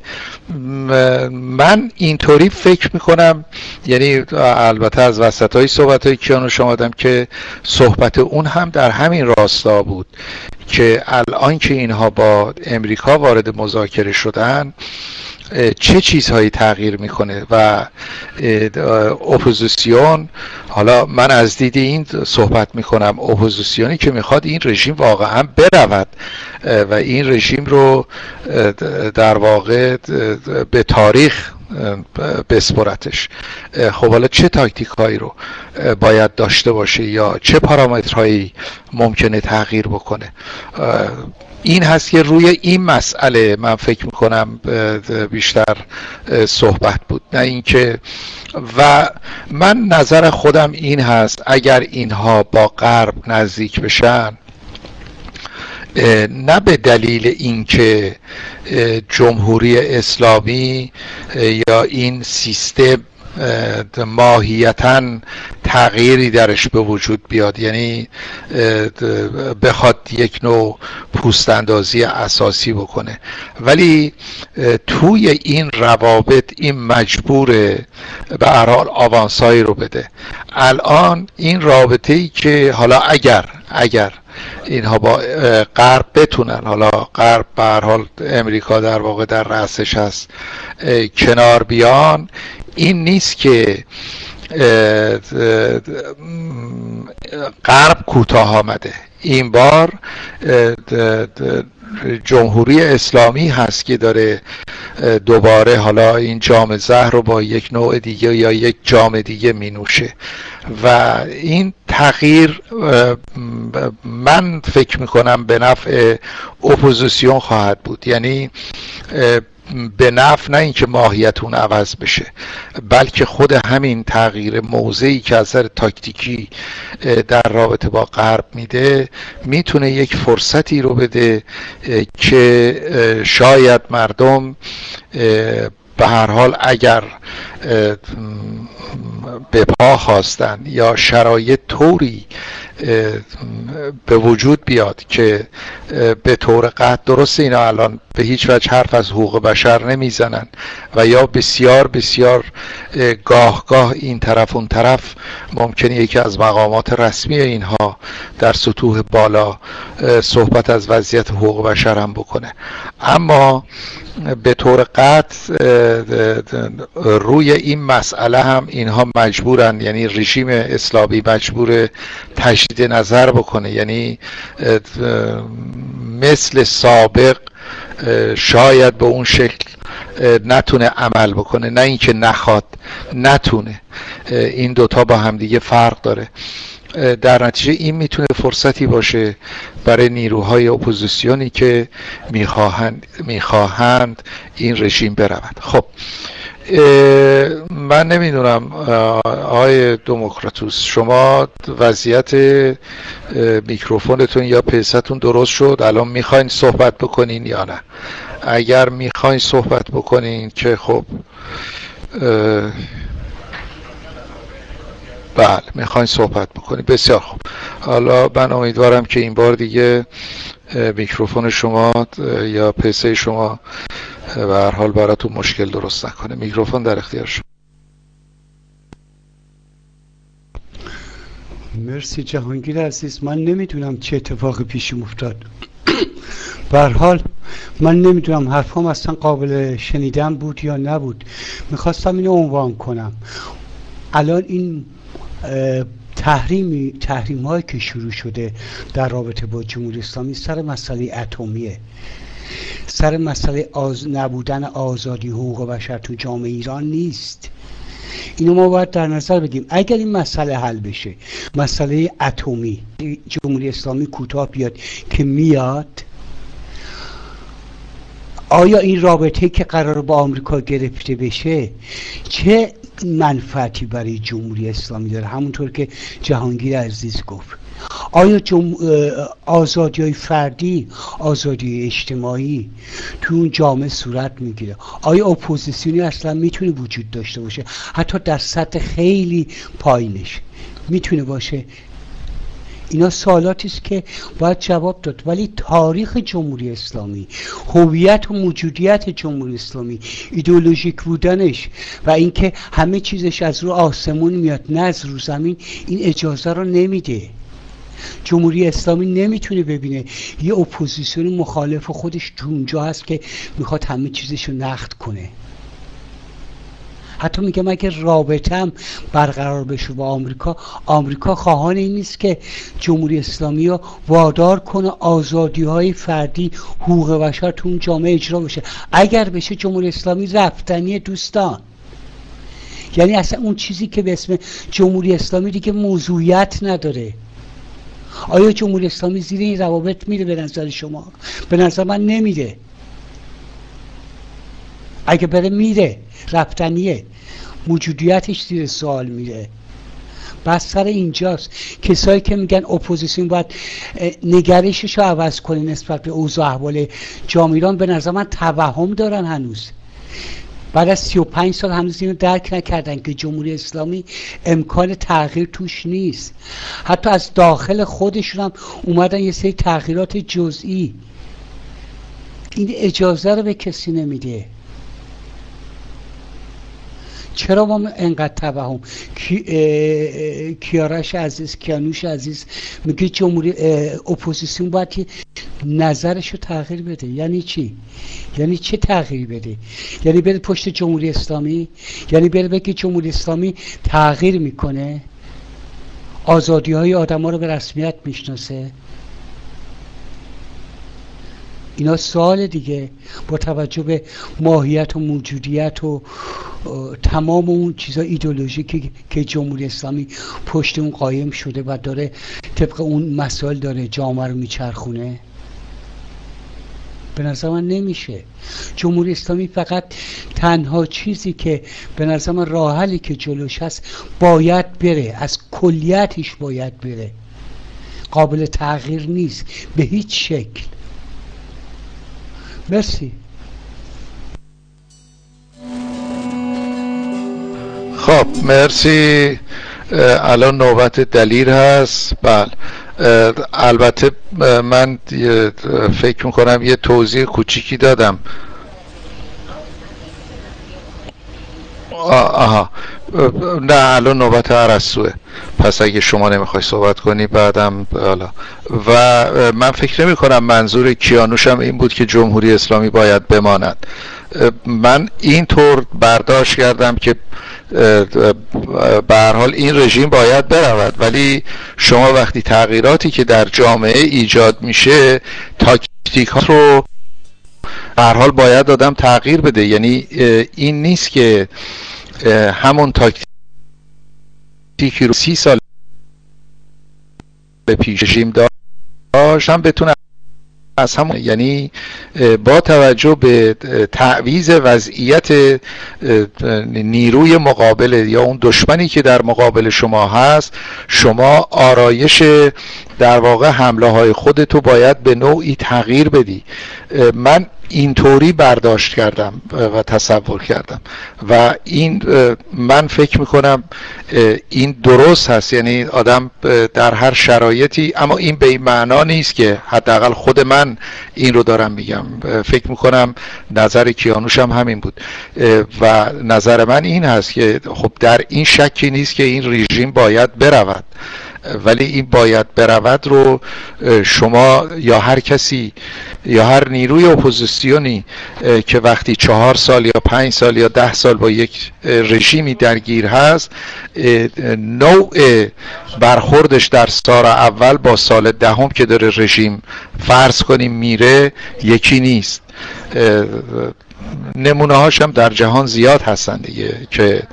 من اینطوری فکر می‌کنم یعنی البته از وسط های صحبت های کیانوش اومدم که صحبت اون هم در همین راستا بود که الان که اینها با امریکا وارد مذاکره شدن چه چیزهایی تغییر می‌کنه و اپوزیسیون حالا من از دید این صحبت می‌کنم اپوزیسیونی که می‌خواد این رژیم واقعا برود و این رژیم رو در واقع به تاریخ بسپرتش. خب حالا چه تاکتیک هایی رو باید داشته باشه یا چه پارامترهایی ممکنه تغییر بکنه؟ این هست که روی این مسئله من فکر می‌کنم بیشتر صحبت بود. نه اینکه و من نظر خودم این هست اگر اینها با غرب نزدیک بشن نه به دلیل اینکه جمهوری اسلامی یا این سیستم ماهیتا تغییری درش به وجود بیاد. یعنی بخواد یک نوع پوست اندازی اساسی بکنه. ولی توی این روابط این مجبور به حال آوانسایی رو بده. الان این رابطه ای که حالا اگر اگر اینها با غرب بتونن حالا غرب به حال امریکا در واقع در رأسش هست کنار بیان این نیست که غرب کوتاه آمده. این بار جمهوری اسلامی هست که داره دوباره حالا این جام زهر رو با یک نوع دیگه یا یک جام دیگه می نوشه و این تغییر من فکر می‌کنم به نفع اپوزیسیون خواهد بود. یعنی به نفع نه اینکه ماهیت اون عوض بشه بلکه خود همین تغییر موضعی که اثر تاکتیکی در رابطه با غرب میده می‌تونه یک فرصتی رو بده که شاید مردم به هر حال اگر به پا خواستن یا شرایط طوری به وجود بیاد که به طور قطع درست اینا الان به هیچ وجه حرف از حقوق بشر نمی‌زنن و یا بسیار بسیار گاه گاه این طرف اون طرف ممکنه یکی از مقامات رسمی اینها در سطوح بالا صحبت از وضعیت حقوق بشر هم بکنه. اما به طور قطع روی این مسئله هم اینها مجبورن یعنی رژیم اسلامی مجبور تجدید نظر بکنه. یعنی مثل سابق شاید به اون شکل نتونه عمل بکنه. نه اینکه نخواد نتونه. این دوتا با همدیگه فرق داره. در نتیجه این می‌تونه فرصتی باشه برای نیروهای اپوزیسیونی که می‌خواهند, می‌خواهند این رژیم برود. خب من نمی‌دونم آقای دموکراتوس شما وضعیت میکروفونتون یا PC تون درست شد؟ الان می‌خواین صحبت بکنین یا نه؟ اگر می‌خواین صحبت بکنین که خب بله می‌خواین صحبت بکنید بسیار خوب. حالا من امیدوارم که این بار دیگه میکروفون شما یا پسه شما به هر حال براتون مشکل درست نکنه. میکروفون در اختیار شما. مرسی جهانگیر عزیز. من نمی‌دونم چه اتفاقی پیش افتاد. حال من نمی‌دونم حرفام اصلا قابل شنیدن بود یا نبود. می‌خواستم اینو عنوان کنم. الان این تحریم تحریم هایی که شروع شده در رابطه با جمهوری اسلامی سر مسئله اتمیه. سر مسئله آز نبودن آزادی حقوق بشر تو جامعه ایران نیست. اینو ما باید در نظر بگیم اگر این مسئله حل بشه مسئله اتمی جمهوری اسلامی کوتاه بیاد که میاد آیا این رابطه که قرار با آمریکا گرفته بشه چه منفعتی برای جمهوری اسلامی داره؟ همونطور که جهانگیر عزیز گفت. آیا جم... آزادی های فردی آزادی اجتماعی تو اون جامعه صورت می‌گیره؟ آیا اپوزیسیونی اصلا می‌تونه وجود داشته باشه؟ حتی در سطح خیلی پایینش می‌تونه باشه؟ اینا سوالاتی است که باید جواب داد. ولی تاریخ جمهوری اسلامی هویت و موجودیت جمهوری اسلامی ایدئولوژیک بودنش و اینکه همه چیزش از رو آسمون میاد نه از رو زمین این اجازه رو نمیده. جمهوری اسلامی نمی‌تونه ببینه. یه اپوزیسیون مخالف خودش تو اونجا هست که می‌خواد همه چیزش رو نقد کنه. حتی میگم اگه رابطه م برقرار بشه با آمریکا آمریکا خواهان این نیست که جمهوری اسلامی رو وادار کنه آزادی های فردی حقوق بشر تو اون جامعه اجرا بشه. اگر بشه جمهوری اسلامی رفتنی دوستان. یعنی اصلا اون چیزی که به اسم جمهوری اسلامی دیگه موضوعیت نداره. آیا جمهوری اسلامی زیر این روابط میره به نظر شما؟ به نظر من نمیره. اگه بره میره رفتنیه. موجودیتش زیر سوال میره. بس سر اینجاست. کسایی که میگن اپوزیسیون باید نگرشش رو عوض کنه نسبت به اوضاع احوال جامعه به نظر من توهم دارن هنوز. بعد از 35 سال هنوز اینو درک نکردن که جمهوری اسلامی امکان تغییر توش نیست. حتی از داخل خودشون هم اومدن یه سری تغییرات جزئی. این اجازه رو به کسی نمیده. چرا ما انقدر توهم کیارش عزیز کیانوش عزیز میگه جمهوری اپوزیسیون باید نظرش رو تغییر بده. یعنی چی؟ یعنی چه تغییر بده؟ یعنی بره پشت جمهوری اسلامی؟ یعنی بره بگه جمهوری اسلامی تغییر می‌کنه؟ آزادی های آدم ها رو به رسمیت می‌شناسه؟ اینا سوال دیگه. با توجه به ماهیت و موجودیت و تمام اون چیزا ایدولوژی که, جمهوری اسلامی پشت اون قایم شده و داره طبق اون مسائل داره جامعه رو میچرخونه. به نظر من نمیشه. جمهوری اسلامی فقط تنها چیزی که به نظر من راحلی که جلوش هست باید بره. از کلیتش باید بره. قابل تغییر نیست. به هیچ شکل. مرسی خب مرسی الان نوبت دلیر هست. بله. البته من فکر می‌کنم یه توضیح کوچیکی دادم. آها. نه الان نوبت عرصوه پس اگه شما نمی‌خوای صحبت کنی بعدم حالا. و من فکر نمی کنم منظور کیانوشم این بود که جمهوری اسلامی باید بماند. من اینطور برداشت کردم که به حال این رژیم باید برود. ولی شما وقتی تغییراتی که در جامعه ایجاد میشه تاکتیک ها رو به حال باید آدم تغییر بده. یعنی این نیست که همون تاکتیکی رو سی سال به پیش رژیم داشت هم بتونه از همون یعنی با توجه به تعویز وضعیت نیروی مقابل یا اون دشمنی که در مقابل شما هست شما آرایش در واقع حمله های خودتو باید به نوعی تغییر بدی. من اینطوری برداشت کردم و تصور کردم. و این من فکر می‌کنم این درست هست. یعنی آدم در هر شرایطی اما این به این معنا نیست که حداقل خود من این رو دارم میگم. فکر می‌کنم نظر کیانوش هم همین بود. و نظر من این هست که خب در این شکی نیست که این رژیم باید برود. ولی این باید برود رو شما یا هر کسی یا هر نیروی اپوزیسیونی که وقتی چهار سال یا پنج سال یا ده سال با یک رژیمی درگیر هست نوع برخوردش در سال اول با سال دهم که داره رژیم فرض کنیم میره یکی نیست. نمونه هاش هم در جهان زیاد هستن دیگه که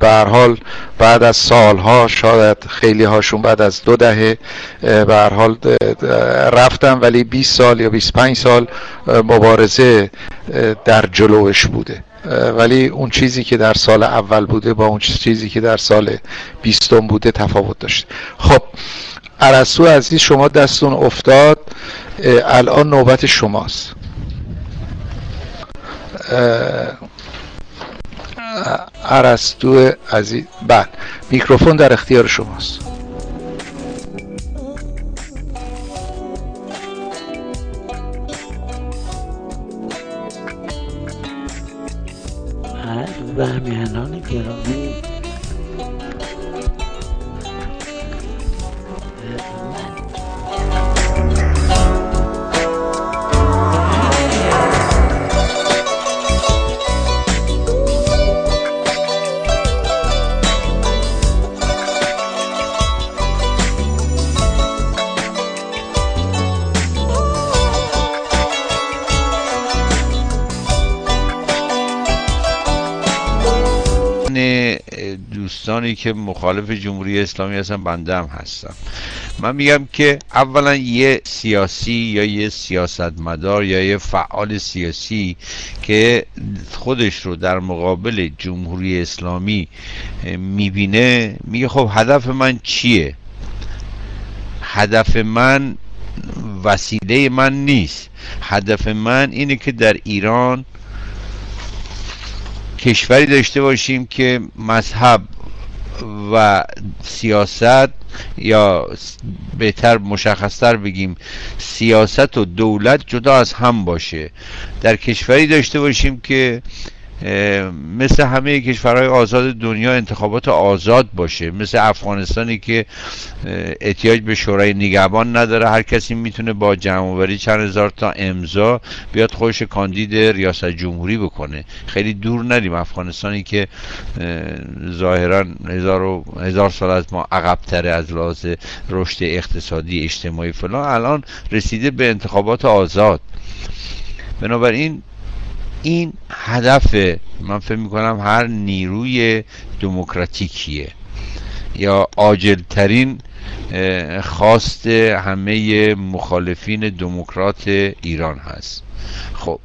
به هر حال بعد از سالها شاید خیلی هاشون بعد از دو دهه به هر حال رفتن ولی 20 سال یا 25 سال مبارزه در جلوش بوده. ولی اون چیزی که در سال اول بوده با اون چیزی که در سال بیستم بوده تفاوت داشته خب عرصو عزیز شما دستون افتاد الان نوبت شماست. عرستو عزیز بله. میکروفون در اختیار شماست. برمیانان گرامی دوستانی که مخالف جمهوری اسلامی هستن بنده هم هستم من میگم که اولا یه سیاسی یا یه سیاستمدار یا یه فعال سیاسی که خودش رو در مقابل جمهوری اسلامی می‌بینه میگه خب هدف من چیه؟ هدف من وسیله من نیست. هدف من اینه که در ایران کشوری داشته باشیم که مذهب و سیاست یا بهتر مشخصتر بگیم سیاست و دولت جدا از هم باشه. در کشوری داشته باشیم که مثل همه کشورهای آزاد دنیا انتخابات آزاد باشه. مثل افغانستانی که احتیاج به شورای نگهبان نداره. هر کسی می‌تونه با جمعوری چند هزار تا امضا بیاد خودش کاندید ریاست جمهوری بکنه. خیلی دور ندیم. افغانستانی که ظاهرا هزار, هزار سال از ما عقبتره از لحاظ رشد اقتصادی اجتماعی فلان. الان رسیده به انتخابات آزاد. بنابراین این هدف من فکر می‌کنم هر نیروی دموکراتیکیه. یا عاجلترین خواست همه مخالفین دموکرات ایران هست. خب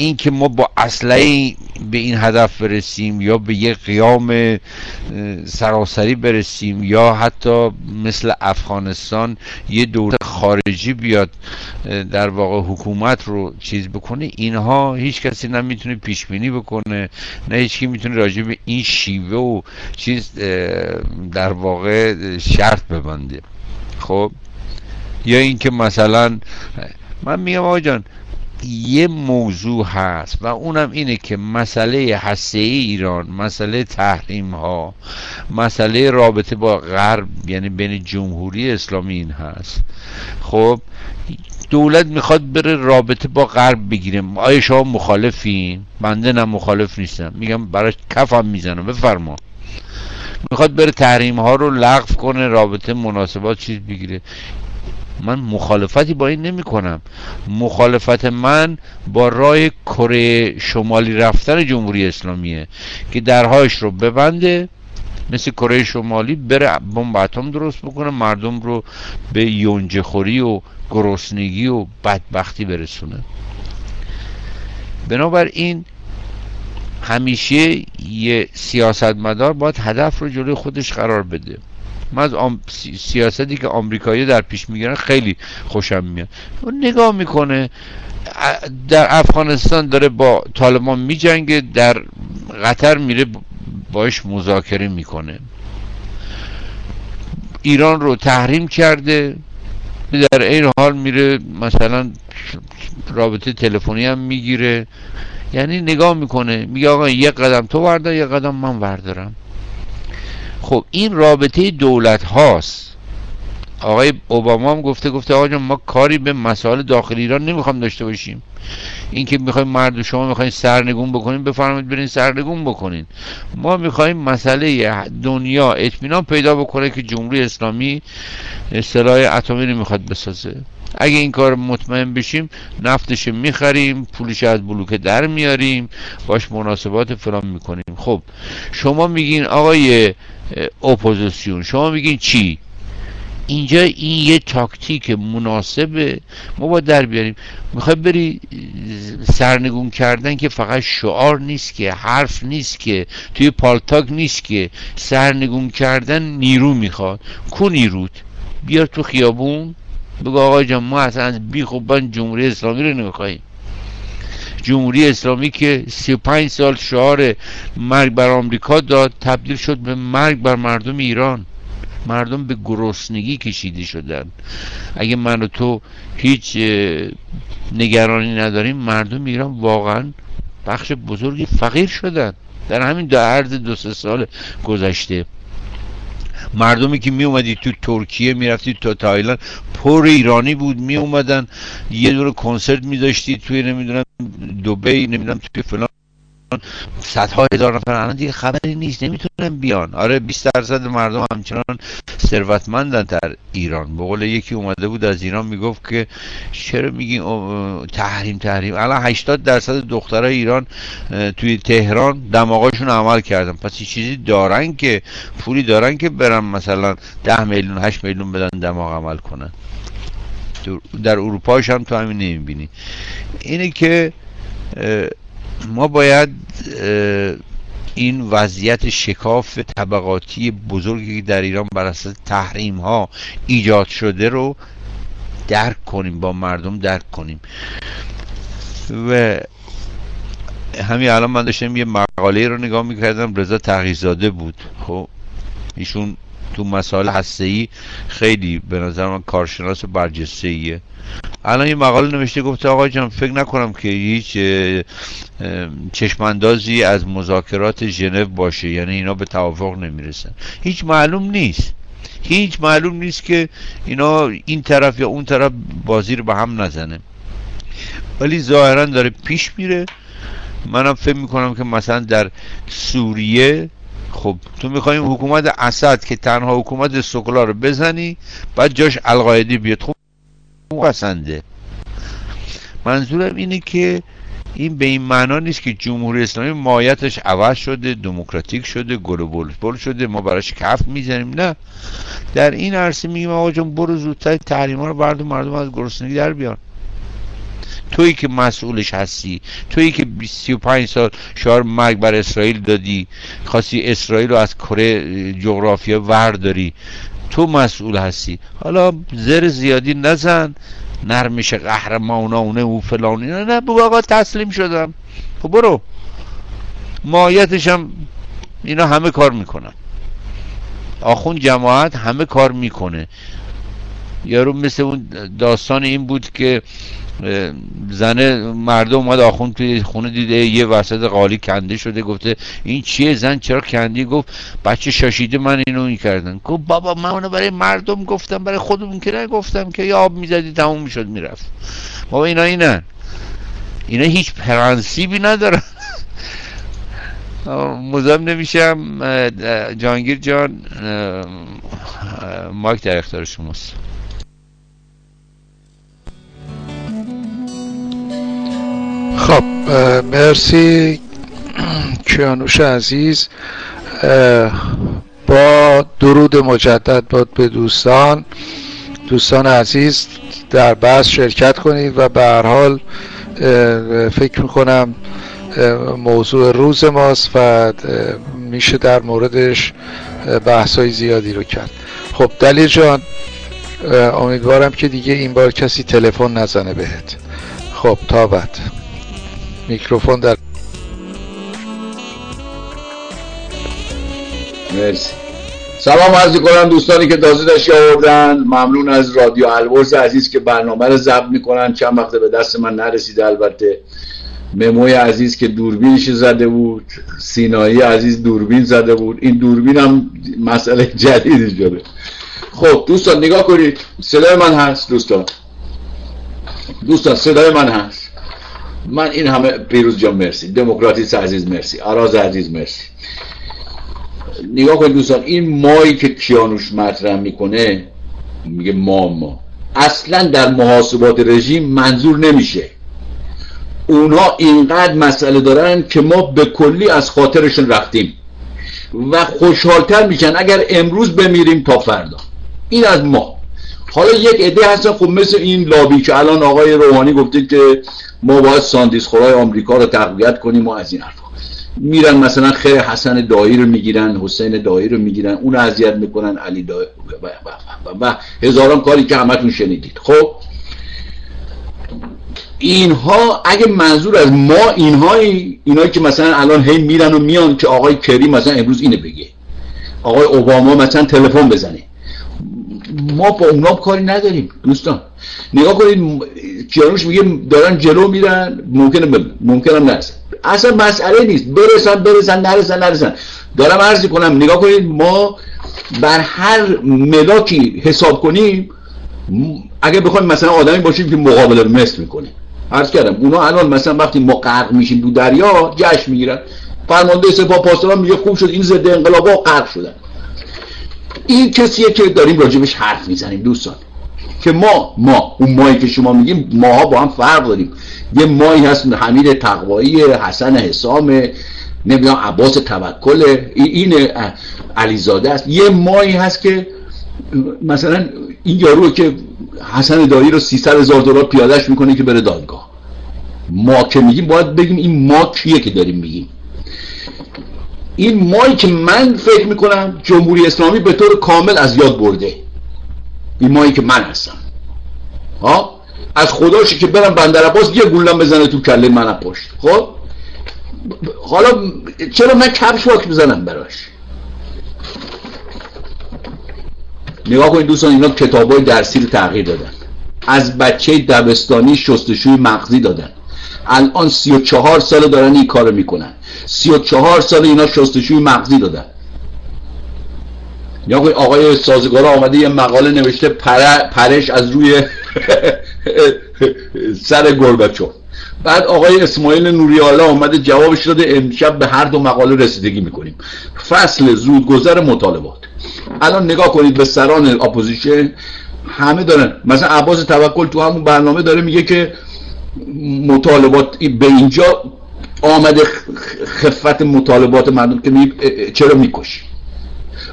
این که ما با اسلحه به این هدف برسیم یا به یک قیام سراسری برسیم یا حتی مثل افغانستان یه دولت خارجی بیاد در واقع حکومت رو چیز بکنه اینها هیچ کسی نمی‌تونه پیش بینی بکنه نه هیچ کی می‌تونه راجع به این شیوه و چیز در واقع شرط ببنده. خب؟ یا اینکه مثلا من میگم آقا جان یه موضوع هست و اونم اینه که مسئله هسته ای ایران مسئله تحریم ها مسئله رابطه با غرب یعنی بین جمهوری اسلامی این هست. خب دولت می‌خواد بره رابطه با غرب بگیره. آیا شما مخالفین؟ بنده نه مخالف نیستم. میگم براش کفم می‌زنم. بفرما. می‌خواد بره تحریم ها رو لغو کنه رابطه مناسبات چیز بگیره. من مخالفتی با این نمی کنم مخالفت من با راه کره شمالی رفتن جمهوری اسلامیه که درهاش رو ببنده مثل کره شمالی بره بمب اتم درست بکنه مردم رو به یونجه خوری و گرسنگی و بدبختی برسونه. بنابراین همیشه یه سیاستمدار باید هدف رو جلوی خودش قرار بده. من از سیاستی که آمریکایی در پیش می‌گیرن خیلی خوشم میاد. نگاه می‌کنه در افغانستان داره با طالبان میجنگه در قطر میره باش مذاکره می‌کنه. ایران رو تحریم کرده در این حال میره مثلا رابطه تلفنی هم می‌گیره. یعنی نگاه می‌کنه میگه آقا یک قدم تو وردار یک قدم من وردارم. خب این رابطه دولت هاست. آقای اوباما هم گفته گفته آقا ما کاری به مسائل داخل ایران نمی‌خوام داشته باشیم. این که می‌خوایم مرد شما می‌خوایم سرنگون بکنیم بفرمایید برین سرنگون بکنین. ما می‌خوایم مسئله دنیا اطمینان پیدا بکنه که جمهوری اسلامی سلاح اتمی نمی‌خواد بسازه. اگه این کار مطمئن بشیم نفتش می‌خریم پولش از بلوکه در میاریم باش مناسبات فلان می‌کنیم. خب شما میگین آقای اپوزیسیون. شما میگین چی؟ اینجا این یه تاکتیک مناسبه ما با در بیاریم. می‌خوای بری سرنگون کردن که فقط شعار نیست که حرف نیست که توی پالتاک نیست که. سرنگون کردن نیرو می‌خواد. کو نیروت؟ بیار تو خیابون. بگو آقای جان ما اصلا از جمهوری اسلامی رو نمیخواییم جمهوری اسلامی که 35 سال شعار مرگ بر آمریکا داد تبدیل شد به مرگ بر مردم ایران. مردم به گرسنگی کشیده شدن. اگه من و تو هیچ نگرانی نداریم مردم ایران واقعا بخش بزرگی فقیر شدن. در همین دو عرض دو سه سال گذشته. مردمی که می اومدی تو ترکیه می‌رفتی تو تایلند پر ایرانی بود می اومدن یه دور کنسرت می داشتی توی نمی‌دونم دوبی نمی‌دونم توی فلان. صدها هزار نفر الان دیگه خبری نیست نمی‌تونن بیان. آره 20 درصد مردم همچنان ثروتمندن در ایران. به قول یکی اومده بود از ایران می‌گفت که چرا میگین تحریم تحریم؟ الان 80 درصد دخترای ایران توی تهران دماغاشون عمل کردن. پس چیزی دارن که پولی دارن که برن مثلا 10 میلیون 8 میلیون بدن دماغ عمل کنن. در اروپاش هم تو همین نمی‌بینی. اینه که ما باید این وضعیت شکاف طبقاتی بزرگی که در ایران بر اساس تحریم ها ایجاد شده رو درک کنیم با مردم درک کنیم. و همین الان من داشتم یه مقاله رو نگاه می‌کردم رضا تغییزاده بود. خب ایشون تو مسائل هسته خیلی به نظر من کارشناس برجسته ایه الان یه مقاله نوشته گفته آقا جان فکر نکنم که هیچ چشماندازی از مذاکرات ژنو باشه یعنی اینا به توافق نمی‌رسن. هیچ معلوم نیست. هیچ معلوم نیست که اینا این طرف یا اون طرف بازی رو به هم نزنه. ولی ظاهرا داره پیش میره. منم فکر می‌کنم که مثلا در سوریه خب تو می‌خوای حکومت اسد که تنها حکومت سکولا رو بزنی بعد جاش القاعده بیاد. خب پسنده منظورم اینه که این به این معنا نیست که جمهوری اسلامی مایتش عوض شده دموکراتیک شده گل بل شده ما براش کف می‌زنیم. نه. در این عرصه میگیم آقا جون برو زودتر تحریما رو بردو مردم از گرسنگی در بیان. تویی که مسئولش هستی تویی که 35 سال شعار مرگ بر اسرائیل دادی خواستی اسرائیل رو از کره جغرافیا ورداری. تو مسئول هستی. حالا زر زیادی نزن. نرمش قهرمانانه و فلانی. نه نه بگو آقا تسلیم شدم. خب برو. مایتش هم اینا همه کار می‌کنن. آخون جماعت همه کار می‌کنه. یارو مثل اون داستان این بود که زنه مردم اومد آخون توی خونه دیده یه وسط قالی کنده شده گفته این چیه زن؟ چرا کندی؟ گفت بچه شاشیده من اینو این کردن. گفت بابا من اونو برای مردم گفتم برای خودمون که نگفتم که یا آب می‌زدی تموم می‌شد می‌رفت. بابا اینا اینن اینا هیچ پرنسیبی ندارن. مزام نمیشم جانگیر جان مایک در اختیار شماست. خب مرسی کیانوش عزیز. با درود مجدد باد به دوستان. دوستان عزیز در بحث شرکت کنید و به هر حال فکر می‌کنم موضوع روز ماست و میشه در موردش بحث های زیادی رو کرد. خب دلیل جان امیدوارم که دیگه این بار کسی تلفن نزنه بهت. خب تا بعد. میکروفون در مرسی. سلام عرض کنم دوستانی که تازه داشتی آوردن. ممنون از رادیو الورز عزیز که برنامه رو ضبط می‌کنن. چند وقته به دست من نرسیده البته. مموی عزیز که دوربینش زده بود. سینایی عزیز دوربین زده بود. این دوربین هم مسئله جدیدی شده. خب دوستان نگاه کنید. صدای من هست دوستان. دوستان صدای من هست. من این همه پیروز جان مرسی. دموکراتیس عزیز مرسی. آراز عزیز مرسی. نگاه کنید دوستان این مایی که کیانوش مطرح می‌کنه میگه ما ما. اصلا در محاسبات رژیم منظور نمیشه. اونها اینقدر مسئله دارن که ما به کلی از خاطرشون رفتیم و خوشحالتر میشن اگر امروز بمیریم تا فردا. این از ما. حالا یک عده هستن. خب مثل این لابی که الان آقای روحانی گفته که ما باید ساندیس خورای آمریکا رو تقویت کنیم و از این حرفا. میرن مثلا خیر حسن دایی رو می‌گیرن حسین دایی رو می‌گیرن اون اذیت می‌کنن علی دایی و هزاران کاری که همتون شنیدید. خب اینها اگه منظور از ما اینهایی اینهایی که مثلا الان هی میرن و میان که آقای کری مثلا امروز اینو بگه. آقای اوباما مثلا تلفن بزنه. ما با اونا کاری نداریم دوستان. نگاه کنید کیانوش میگه دارن جلو میرن ممکنه ببین ممکنه نرسن. اصلا مسئله نیست. برسن برسن نرسن نرسن. دارم عرضی کنم نگاه کنید ما بر هر ملاکی حساب کنیم اگه بخوایم مثلا آدمی باشیم که مقابله مثل می‌کنیم عرض کردم اونا الان مثلا وقتی ما غرق میشیم دو دریا جشن می‌گیرن. فرمانده سپاه پاسداران میگه خوب شد این ضد انقلابا غرق شدن. این کسیه که داریم راجبش حرف می‌زنیم دوستان. که ما ما اون مایی که شما میگیم ماها با هم فرق داریم. یه مایی هست حمید تقوایی حسن حسام نمی‌دونم عباس توکل این علیزاده است. یه مایی هست که مثلا این یارو که حسن دایی رو 300 هزار دلار پیادهش می‌کنه که بره دادگاه. ما که میگیم باید بگیم این ما کیه که داریم میگیم. این مایی که من فکر می‌کنم جمهوری اسلامی به طور کامل از یاد برده. این مایی که من هستم. ها؟ از خداشی که برم بندر عباس یه گولم بزنه تو کله من پشت. خب؟ حالا چرا من کفش واک بزنم براش؟ نگاه کنید دوستان اینا کتاب های درسی رو تغییر دادن. از بچه دبستانی شستشوی مغزی دادن. الان سی و چهار سال دارن این کار می‌کنن. سی و چهار سال اینا شستشوی مغزی دادن. یا آقای سازگارا آمده یه مقاله نوشته پرش از روی سر گورباچف بعد آقای اسماعیل نوری علا آمده جوابش داده امشب به هر دو مقاله رسیدگی می‌کنیم. فصل زودگذر مطالبات. الان نگاه کنید به سران opposition همه دارن. مثلا عباس توکل تو همون برنامه داره میگه که مطالبات به اینجا آمده خفت مطالبات مردم که می... چرا می‌کشی؟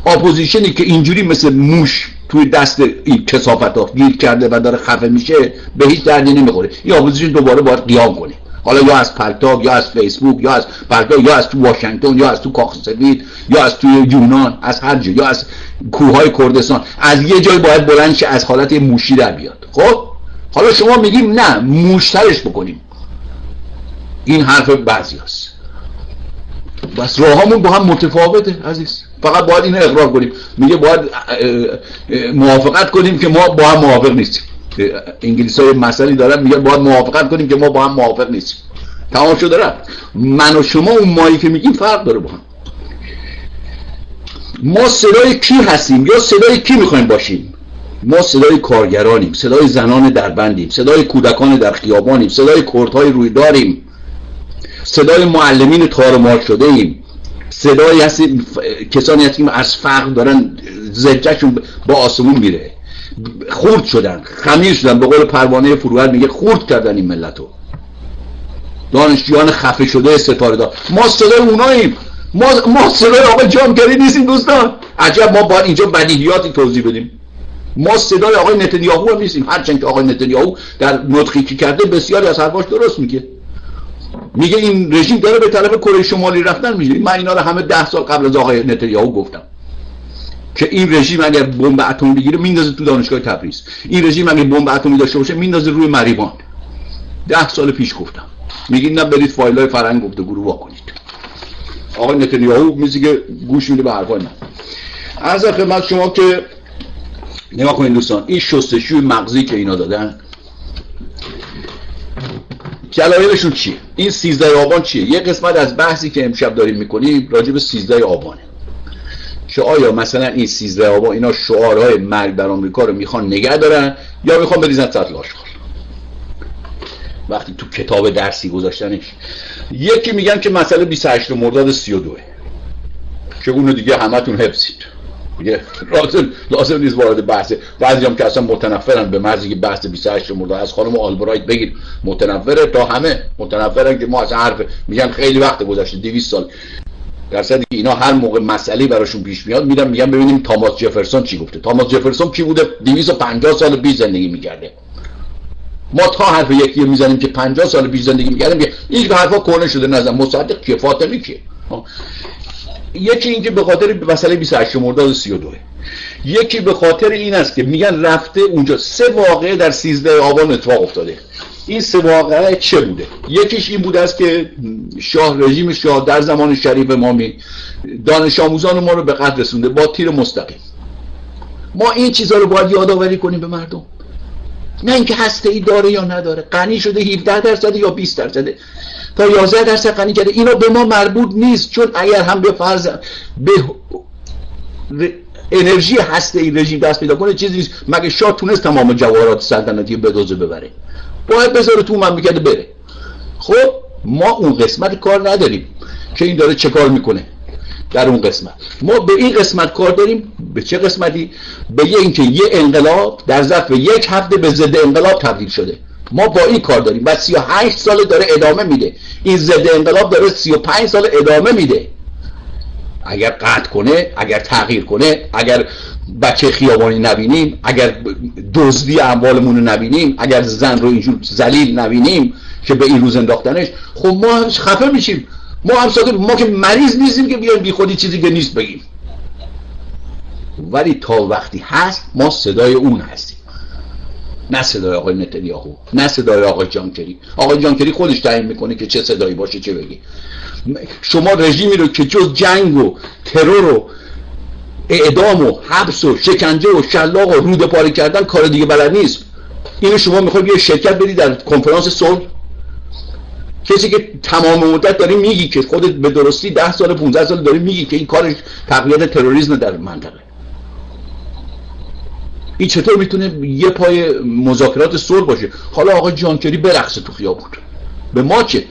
opposition ی که اینجوری مثل موش توی دست این کثافت ها گیر کرده و داره خفه میشه به هیچ دردی نمی‌خوره. این opposition دوباره باید قیام کنه. حالا یا از پالتاک یا از فیسبوک یا از پالتاک یا از تو واشنگتن یا از تو کاخ سفید یا از توی یونان از هر جا یا از کوههای کردستان. از یه جای باید بلند شه از حالت موشی در بیاد. خب؟ حالا شما میگیم نه موشترش بکنیم. این حرف بعضی هست. بس راهامون با هم متفاوته عزیز. فقط باید این اقرار کنیم. میگه باید موافقت کنیم که ما با هم موافق نیستیم. انگلیس های مسئله دارن میگه باید موافقت کنیم که ما با هم موافق نیستیم. تمام شده رفت. من و شما اون مایی که میگیم فرق داره با هم. ما صدای کی هستیم یا صدای کی می‌خوایم باشیم؟ ما صدای کارگرانیم صدای زنان دربندیم صدای کودکان در خیابانیم صدای کردهای روی داریم صدای معلمین تارمار شده ایم صدایی هستیم کسانی هستیم از فقر دارن زجهشون با آسمون میره. خورد شدن خمیر شدن به قول پروانه فروهر میگه خورد کردن این ملتو. دانشجویان خفه شده ستاره دار. ما صدای اوناییم. ما, ما صدای آقای جامگری نیستیم دوستان. عجب ما باید اینجا بدیهیاتی توضیح بدیم. ما صدای آقای نتانیاهو هم نیستیم هرچند که آقای نتانیاهو در نطقی که کرده بسیاری از حرفاش درست میگه. میگه این رژیم داره به طرف کره شمالی رفتن میشه من اینا رو همه ده سال قبل از آقای نتانیاهو گفتم که این رژیم اگر بمب اتمی بگیره میندازه تو دانشگاه تبریز. این رژیم اگر بمب اتمی داشته باشه میندازه روی مریوان. ده سال پیش گفتم. میگین نه برید فایل های فرنگ گفته گروه کنید آقای نتانیاهو میزی گوش میده به حرفای من. از خدمت شما که نگاه کنید دوستان این شستشوی مغزی که اینا دادن دلایلشون چیه؟ این 13 آبان چیه؟ یه قسمت از بحثی که امشب داریم می‌کنیم راجع به 13 آبانه. که آیا مثلا این 13 آبان اینا شعارهای مرگ در آمریکا رو می‌خوان نگه دارن یا می‌خوان بریزن سطل آشغال؟ وقتی تو کتاب درسی گذاشتنش. یکی میگن که مسئله 28 مرداد 32 که اونو دیگه همتون حفظید؟ لازم لازم نیست وارد بحثه بعضی هم که اصلا متنفرن به مرزی که بحث 28 مورد از خانم آلبرایت بگیر متنفره تا همه. متنفرن که ما از حرف میگن خیلی وقت گذشته 200 سال. در که اینا هر موقع مسئله براشون پیش میاد میرن میگن ببینیم تاماس جفرسون چی گفته. تاماس جفرسون کی بوده؟ 250 سال پیش زندگی می‌کرده. ما تا حرف یکی می‌زنیم که 50 سال پیش زندگی می‌کردیم این حرفا کنه شده نظر مصدق که فاطمی کیه؟ یکی اینکه به خاطر مسئله 28 مرداد 32 یکی به خاطر این است که میگن رفته اونجا. سه واقعه در 13 آبان اتفاق افتاده. این سه واقعه چه بوده؟ یکیش این بوده است که شاه رژیم شاه در زمان شریف امامی دانش آموزان ما رو به قتل رسونده با تیر مستقیم. ما این چیزها رو باید یادآوری کنیم به مردم. نه اینکه هسته ای داره یا نداره. غنی شده 17 درصد یا 20 درصد تا 11 درصد غنی کرده. اینا به ما مربوط نیست چون اگر هم به فرض به انرژی هسته ای رژیم دست پیدا کنه چیزی نیست. مگه شاه تونست تمام جواهرات سلطنتی بدوزه ببره؟ باید بذاره تو مملکت بره. خب ما اون قسمت کار نداریم که این داره چه کار می‌کنه در اون قسمت. ما به این قسمت کار داریم. به چه قسمتی؟ به اینکه یه انقلاب در ظرف یک هفته به ضد انقلاب تبدیل شده. ما با این کار داریم و 38 سال داره ادامه میده. این ضد انقلاب داره 35 سال ادامه میده. اگر قطع کنه اگر تغییر کنه اگر بچه خیابانی نبینیم اگر دزدی اموالمون رو نبینیم اگر زن رو اینجور زلیل نبینیم که به این روز انداختنش خب ما هم خفه میشیم. ما هم ساکت ما که مریض نیستیم که بیایم بی خودی چیزی که نیست بگیم. ولی تا وقتی هست ما صدای اون هستیم. نه صدای آقای نتانیاهو نه صدای آقای جانکری. آقای جانکری خودش تعیین می‌کنه که چه صدایی باشه چه بگی شما رژیمی رو که جز جنگ و ترور و اعدام و حبس و شکنجه و شلاق و رود پاره کردن کار دیگه بلد نیست. اینو شما می‌خوای یه شرکت بدی در کنفرانس صلح؟ کسی که تمام مدت داری میگی که خودت به درستی ده سال 15 سال داری میگی که این کارش تقویت تروریسم در منطقه. این چطور می‌تونه یه پای مذاکرات صلح باشه؟ حالا آقا جانکری برقصه تو خیابون. به ما چه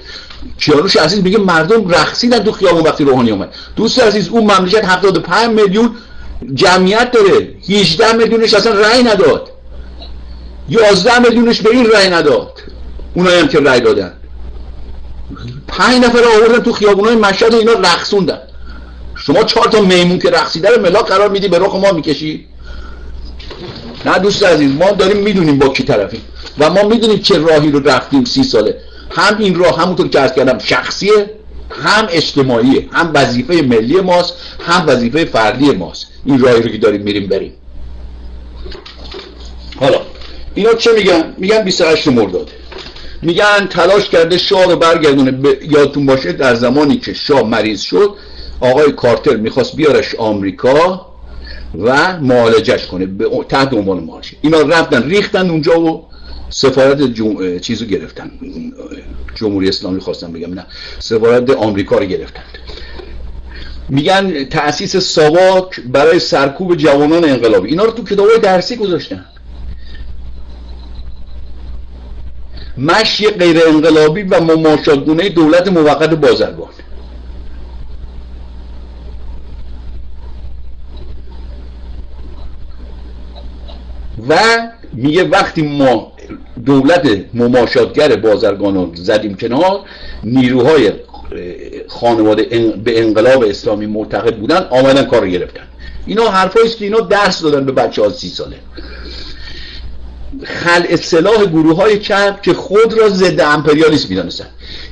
کیانوش عزیز میگه مردم رقصیدن تو خیابون وقتی روحانی اومد. دوست عزیز اون مملکت 75 میلیون جمعیت داره. 18 میلیونش اصلا رأی نداد. 11 میلیونش به این رأی نداد. اونایی هم که رأی دادن. پنج نفر آوردن تو خیابونای مشهد اینا رقصوندن. شما چهار تا میمون که رقصیده رو ملاک قرار میدی به رخ ما می‌کشی؟ نه دوست عزیز ما داریم می‌دونیم با کی طرفیم و ما می‌دونیم چه راهی رو رفتیم سی ساله. هم این راه همونطور که از کردم شخصیه هم اجتماعیه هم وظیفه ملی ماست هم وظیفه فردی ماست. این راهی رو که داریم میریم بریم. حالا اینا چه میگن؟ میگن 28 مرداد میگن تلاش کرده شاه رو برگردونه. ب... یادتون باشه در زمانی که شاه مریض شد آقای کارتر می‌خواست بیارش آمریکا. و معالجش کنه به تحت عنوان معالجه. اینا رفتن ریختن اونجا و سفارت جم... چیزو گرفتن. جمهوری اسلامی خواستم بگم نه سفارت آمریکا رو گرفتن. میگن تأسیس ساواک برای سرکوب جوانان انقلابی. اینا رو تو کتاب درسی گذاشتن. مشی غیر انقلابی و مماشاتگونه دولت موقت بازرگان. و میگه وقتی ما دولت مماشاتگر بازرگان رو زدیم کنار نیروهای خانواده به انقلاب اسلامی معتقد بودن آمدن کار رو گرفتن. اینا حرفایی که اینا درس دادن به بچه ها سی ساله. خل اصلاح گروه های چپ که خود را ضد امپریالیسم می‌دانستن.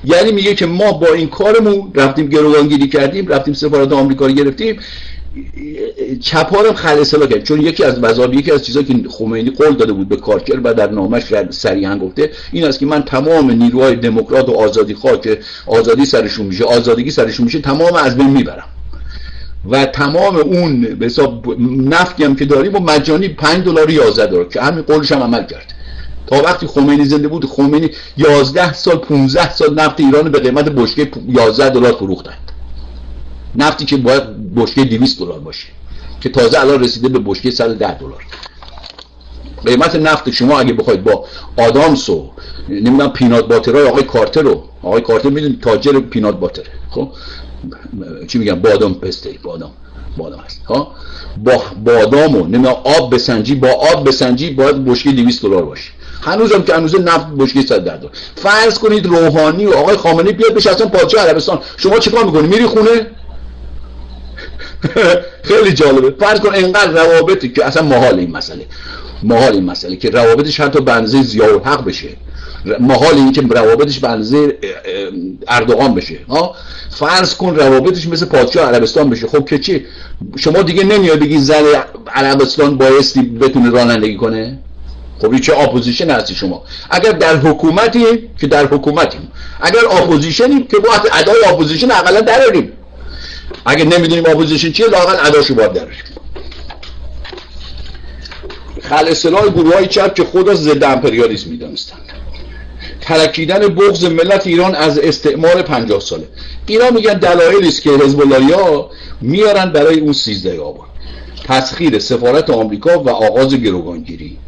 یعنی میگه که ما با این کارمون رفتیم گروگانگیری کردیم رفتیم سفارت آمریکا رو گرفتیم. چپ ها رو خل اصلاح کرد. چون یکی از مذاهب یکی از چیزایی که خمینی قول داده بود به کارکر و در نامش صریحا گفته این است که من تمام نیروهای دموکرات و آزادی خواه که آزادی سرشون میشه آزادگی سرشون میشه تمام از بین می‌برم. و تمام اون به حساب نفتی هم که داریم و مجانی 5 دلار 11 دلار که همین قولش هم عمل کرد. تا وقتی خمینی زنده بود خمینی 11 سال 15 سال نفت ایران به قیمت بشکه 11 دلار فروختند. نفتی که باید بشکه 200 دلار باشه که تازه الان رسیده به بشکه 110 دلار. قیمت نفت شما اگه بخواید با آدامس و نمی‌دونم پینات باترای آقای کارتر رو آقای کارتر می‌دونید تاجر پینات باتر خب؟ چی میگم؟ بادام پسته بادام بادام هست ها؟ با بادام و نمی‌دونم آب بسنجی با آب بسنجی باید بشکه 200 دلار باشه. هنوزم که هنوز نفت بشکه 100 دلار. فرض کنید روحانی و آقای خامنه‌ای بیاد بشه اصلا پادشاه عربستان. شما چیکار می‌کنی؟ میری خونه؟ خیلی جالبه. فرض کن اینقدر روابطی که اصلا محال این مسئله. محال این مسئله که روابطش حتی به اندازه ضیاء حق بشه محال این که روابطش به اندازه اردوغان بشه. ها؟ فرض کن روابطش مثل پادشاه عربستان بشه. خب که چی؟ شما دیگه نمیاد بگی زن عربستان بایستی بتونه رانندگی کنه؟ خب چه opposition هستی شما؟ اگر در حکومتی که در حکومتی اگر opposition ی که باید ادای opposition اقلا دراریم اگر نمی‌دونیم opposition چیه لاقل اداشو باید دراریم خلع سلاح گروه های چپ که خدا ضد امپریالیسم می‌دانستند. ترکیدن بغض ملت ایران از استعمار 50 ساله. اینا میگن دلایلی است که حزب ها میارن برای اون 13 آبان. تسخیر سفارت آمریکا و آغاز گروگانگیری.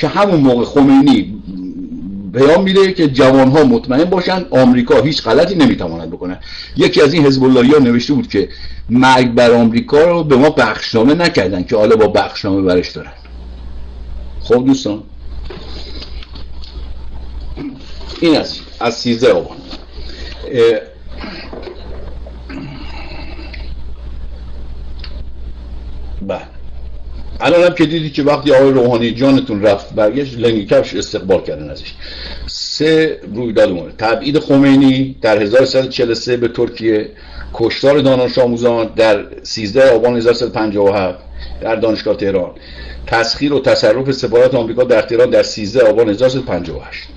که همون موقع خمینی پیام میده که جوان ها مطمئن باشن آمریکا هیچ غلطی نمی‌تواند بکنه. یکی از این حزب ها نوشته بود که مرگ بر آمریکا رو به ما بخشنامه نکردن که حالا با بخشنامه برش دارن. خب دوستان. این از از سیزده آبان. بله. الان هم که دیدی که وقتی آقای روحانی جانتون رفت برگشت لنگی کفش استقبال کردن ازش. سه رویداد مورد. تبعید خمینی در 1343 به ترکیه کشتار دانش آموزان در 13 آبان 1357 در دانشگاه تهران. تسخیر و تصرف سفارت آمریکا در تهران در 13 آبان 1358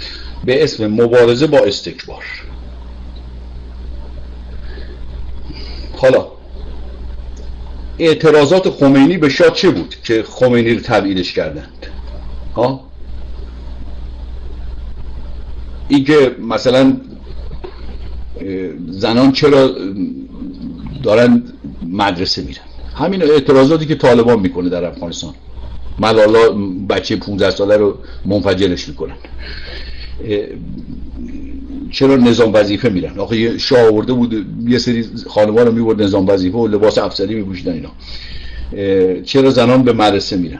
به اسم مبارزه با استکبار. حالا اعتراضات خمینی به شاه چه بود که خمینی رو تبعیدش کردند؟ ها؟ این که مثلا زنان چرا دارن مدرسه میرن؟ همین اعتراضاتی که طالبان می‌کنه در افغانستان. ملالا بچه 15 ساله رو منفجرش می‌کنن. چرا نظام وظیفه میرن؟ آخه شاه آورده بود یه سری خانوان رو می‌برد نظام وظیفه و لباس افسری میپوشیدن اینا. چرا زنان به مدرسه میرن؟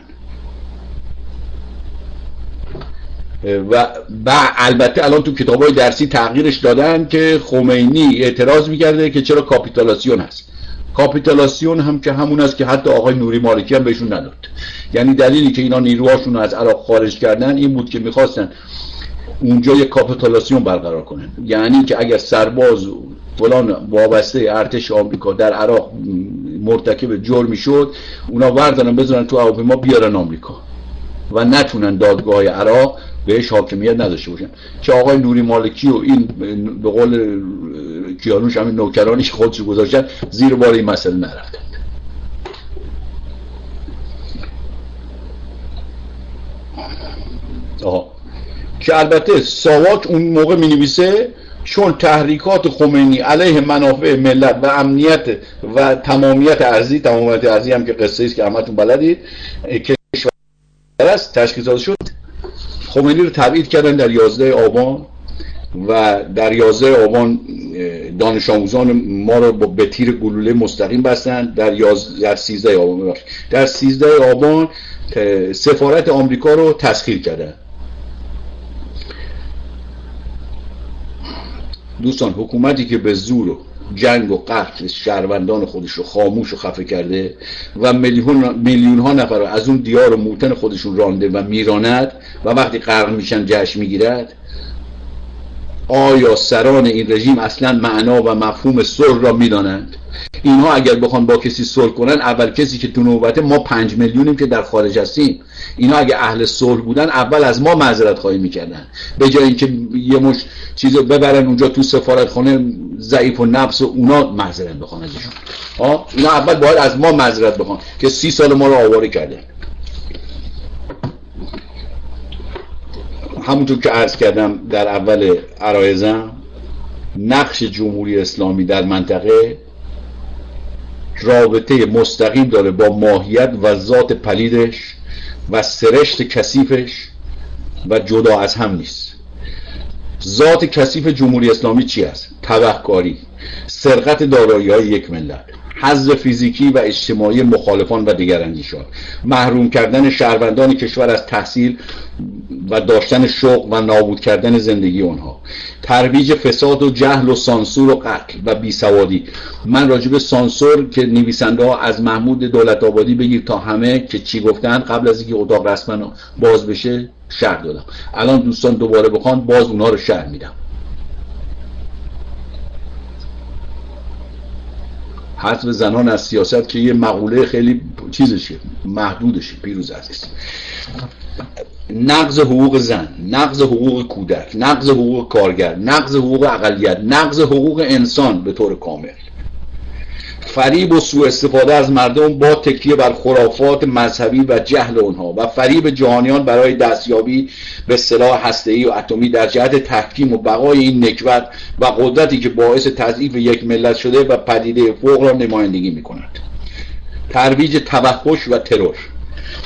و, و البته الان تو کتاب های درسی تغییرش دادن که خمینی اعتراض می‌کرده که چرا کاپیتالاسیون هست. کاپیتالاسیون هم که همون است که حتی آقای نوری مالکی هم بهشون نداد. یعنی دلیلی که اینا نیروهاشون رو از عراق خارج کردن این بود که می‌خواستن اونجا یک کاپیتالاسیون برقرار کنن یعنی که اگر سرباز فلان وابسته ارتش آمریکا در عراق مرتکب جرمی شد اونا وردارن بزنن تو هواپیما بیارن آمریکا و نتونن دادگاه عراق بهش حاکمیت نداشته باشن. که آقای نوری مالکی و این به قول کیانوش همین نوکرانیش خودش گذاشتن زیر بار این مسئله نرفتن. آها. که البته ساواک اون موقع می نویسه چون تحریکات خمینی علیه منافع ملت و امنیت و تمامیت ارزی تمامیت ارزی هم که قصه است که همتون بلدید کشور است تشکیل شد. خمینی رو تبعید کردن در 11 آبان و در 11 آبان دانش آموزان ما رو به تیر گلوله مستقیم بستن. در 11 در 13 آبان در 13 آبان سفارت آمریکا رو تسخیر کردن. دوستان حکومتی که به زور و جنگ و قتل شهروندان خودش رو خاموش و خفه کرده و میلیون ها نفر رو از اون دیار و موتن خودشون رانده و میراند و وقتی غرق میشن جشن می‌گیرد آیا سران این رژیم اصلا معنا و مفهوم صلح را می‌دانند؟ اینها اگر بخوان با کسی صلح کنن اول کسی که تو نوبته ما پنج میلیونیم که در خارج هستیم. اینا اگه اهل صلح بودن اول از ما معذرت خواهی می‌کردن. به جای اینکه یه مش چیزو ببرن اونجا تو سفارت خانه ضعیف و نفس و اونا معذرت بخوان ازشون. اینا اول باید از ما معذرت بخوان که سی سال ما رو آواره کردن همونطور که عرض کردم در اول عرایزم نقش جمهوری اسلامی در منطقه رابطه مستقیم داره با ماهیت و ذات پلیدش و سرشت کثیفش و جدا از هم نیست ذات کثیف جمهوری اسلامی چی است؟ تبهکاری سرقت دارایی های یک ملت حذف فیزیکی و اجتماعی مخالفان و دیگر اندیشان محروم کردن شهروندان کشور از تحصیل و داشتن شوق و نابود کردن زندگی اونها ترویج فساد و جهل و سانسور و قتل و بیسوادی. من راجع به سانسور که نویسنده ها از محمود دولت آبادی بگیر تا همه که چی گفتن قبل از اینکه اتاق رسما باز بشه شهر دادم. الان دوستان دوباره بخوان باز اونها رو شهر میدم. حذف زنان از سیاست که یه مقوله خیلی چیزشه محدودشه پیروز عزیز نقض حقوق زن نقض حقوق کودک نقض حقوق کارگر نقض حقوق اقلیت نقض حقوق انسان به طور کامل. فریب و سوء استفاده از مردم با تکیه بر خرافات مذهبی و جهل اونها و فریب جهانیان برای دستیابی به سلاح هسته‌ای و اتمی در جهت تحکیم و بقای این نکبت و قدرتی که باعث تضعیف یک ملت شده و پدیده فوق را نمایندگی می کند ترویج توحش و ترور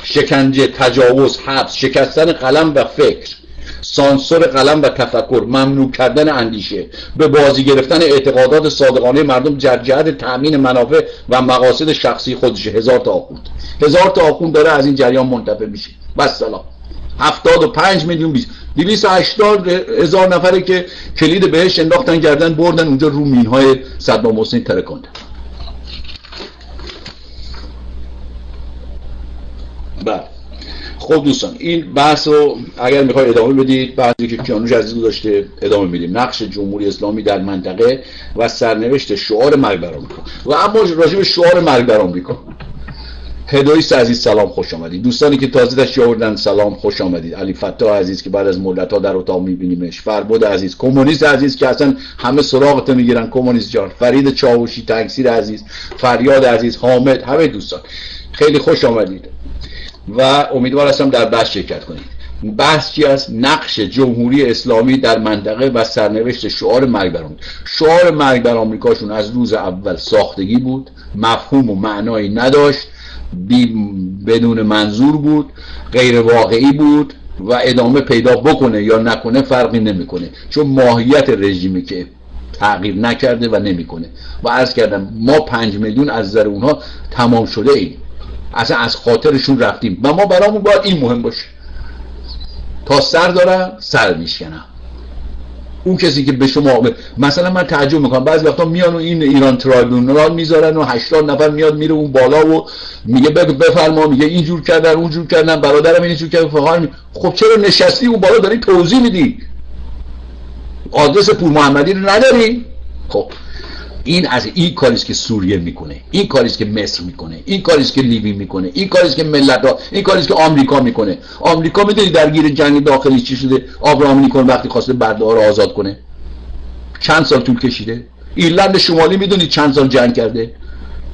شکنجه تجاوز حبس شکستن قلم و فکر سانسور قلم و تفکر ممنوع کردن اندیشه به بازی گرفتن اعتقادات صادقانه مردم جهت تأمین منافع و مقاصد شخصی خودش هزار تا آخوند. هزار تا آخوند داره از این جریان منتفع میشه. بس سلام. هفتاد و پنج میلیون بیست. دیویس هشتاد هزار نفره که کلید بهش انداختن کردن بردن اونجا رو مین های صدام حسین ترکاندن بله. خب دوستان این بحث رو اگر می‌خوای ادامه بدید بعضی که کیانوش عزیز داشته ادامه میدیم. نقش جمهوری اسلامی در منطقه و سرنوشت شعار مرگ بر آمریکا. و اما راجع به شعار مرگ بر آمریکا. هدایست عزیز سلام خوش آمدید. دوستانی که تازه آوردن سلام خوش آمدید. علی فتاح عزیز که بعد از مدت ها در اتاق میبینیمش. فربود عزیز کمونیست عزیز که اصلا همه سراغت می‌گیرن کمونیست جان. فرید چاوشی تنگسیر عزیز. فریاد عزیز حامد همه دوستان. خیلی خوش آمدید. و امیدوار هستم در بحث شرکت کنید. بحث چی است؟ نقش جمهوری اسلامی در منطقه و سرنوشت شعار مرگ بر شعار مرگ بر آمریکاشون از روز اول ساختگی بود مفهوم و معنایی نداشت بی بدون منظور بود غیر واقعی بود و ادامه پیدا بکنه یا نکنه فرقی نمی‌کنه. چون ماهیت رژیمی که تغییر نکرده و نمی‌کنه. و عرض کردم ما پنج میلیون از نظر اونها تمام شده ایم. اصلا از خاطرشون رفتیم. و ما برامون باید این مهم باشه. تا سر دارم سر میشکنم. اون کسی که به شما مثلا من تعجب می‌کنم. بعضی وقتا میان و این ایران ترایبونال می‌ذارن و 80 نفر میاد میره اون بالا و میگه بفرما. میگه اینجور کردن اونجور کردن. برادرم اینجور کرد فقط خب چرا نشستی اون بالا؟ داری توضیح میدی. آدرس پور محمدی رو نداری. خب. این از این کاریست که سوریه می‌کنه این کاریست که مصر می‌کنه این کاریست که لیبی می‌کنه این کاریست که ملت ها این کاریست که آمریکا می‌کنه. آمریکا می‌دونی درگیر جنگ داخلی چی شده؟ آبراهام لینکلن وقتی خواسته برده رو آزاد کنه. چند سال طول کشیده. ایرلند شمالی می‌دونی چند سال جنگ کرده.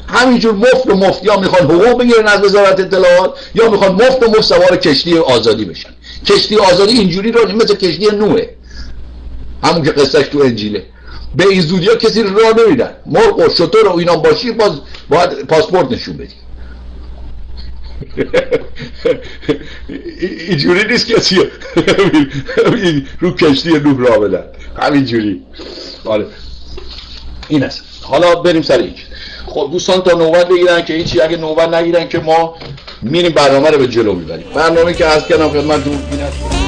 همینجور مفت و مفت یا می‌خوان حقوق بگیرن از وزارت اطلاعات یا می‌خوان مفت و مفت سوار کشتی آزادی بشن. کشتی آزادی اینجوری رو مثل کشتی نوه. همون که قصهش تو انجیله. به این زودی ها کسی راه نمیدن مرغ و شطور و اینا باشی باز باید پاسپورت نشون بدی. اینجوری نیست کسی رو کشتی نوح راه بدن. همینجوری. آره. این است. حالا بریم سر این خب دوستان تا نوبت بگیرن که هیچی. اگه نوبت نگیرن که ما میریم برنامه رو به جلو می‌بریم. برنامه که از کنم خدمت است.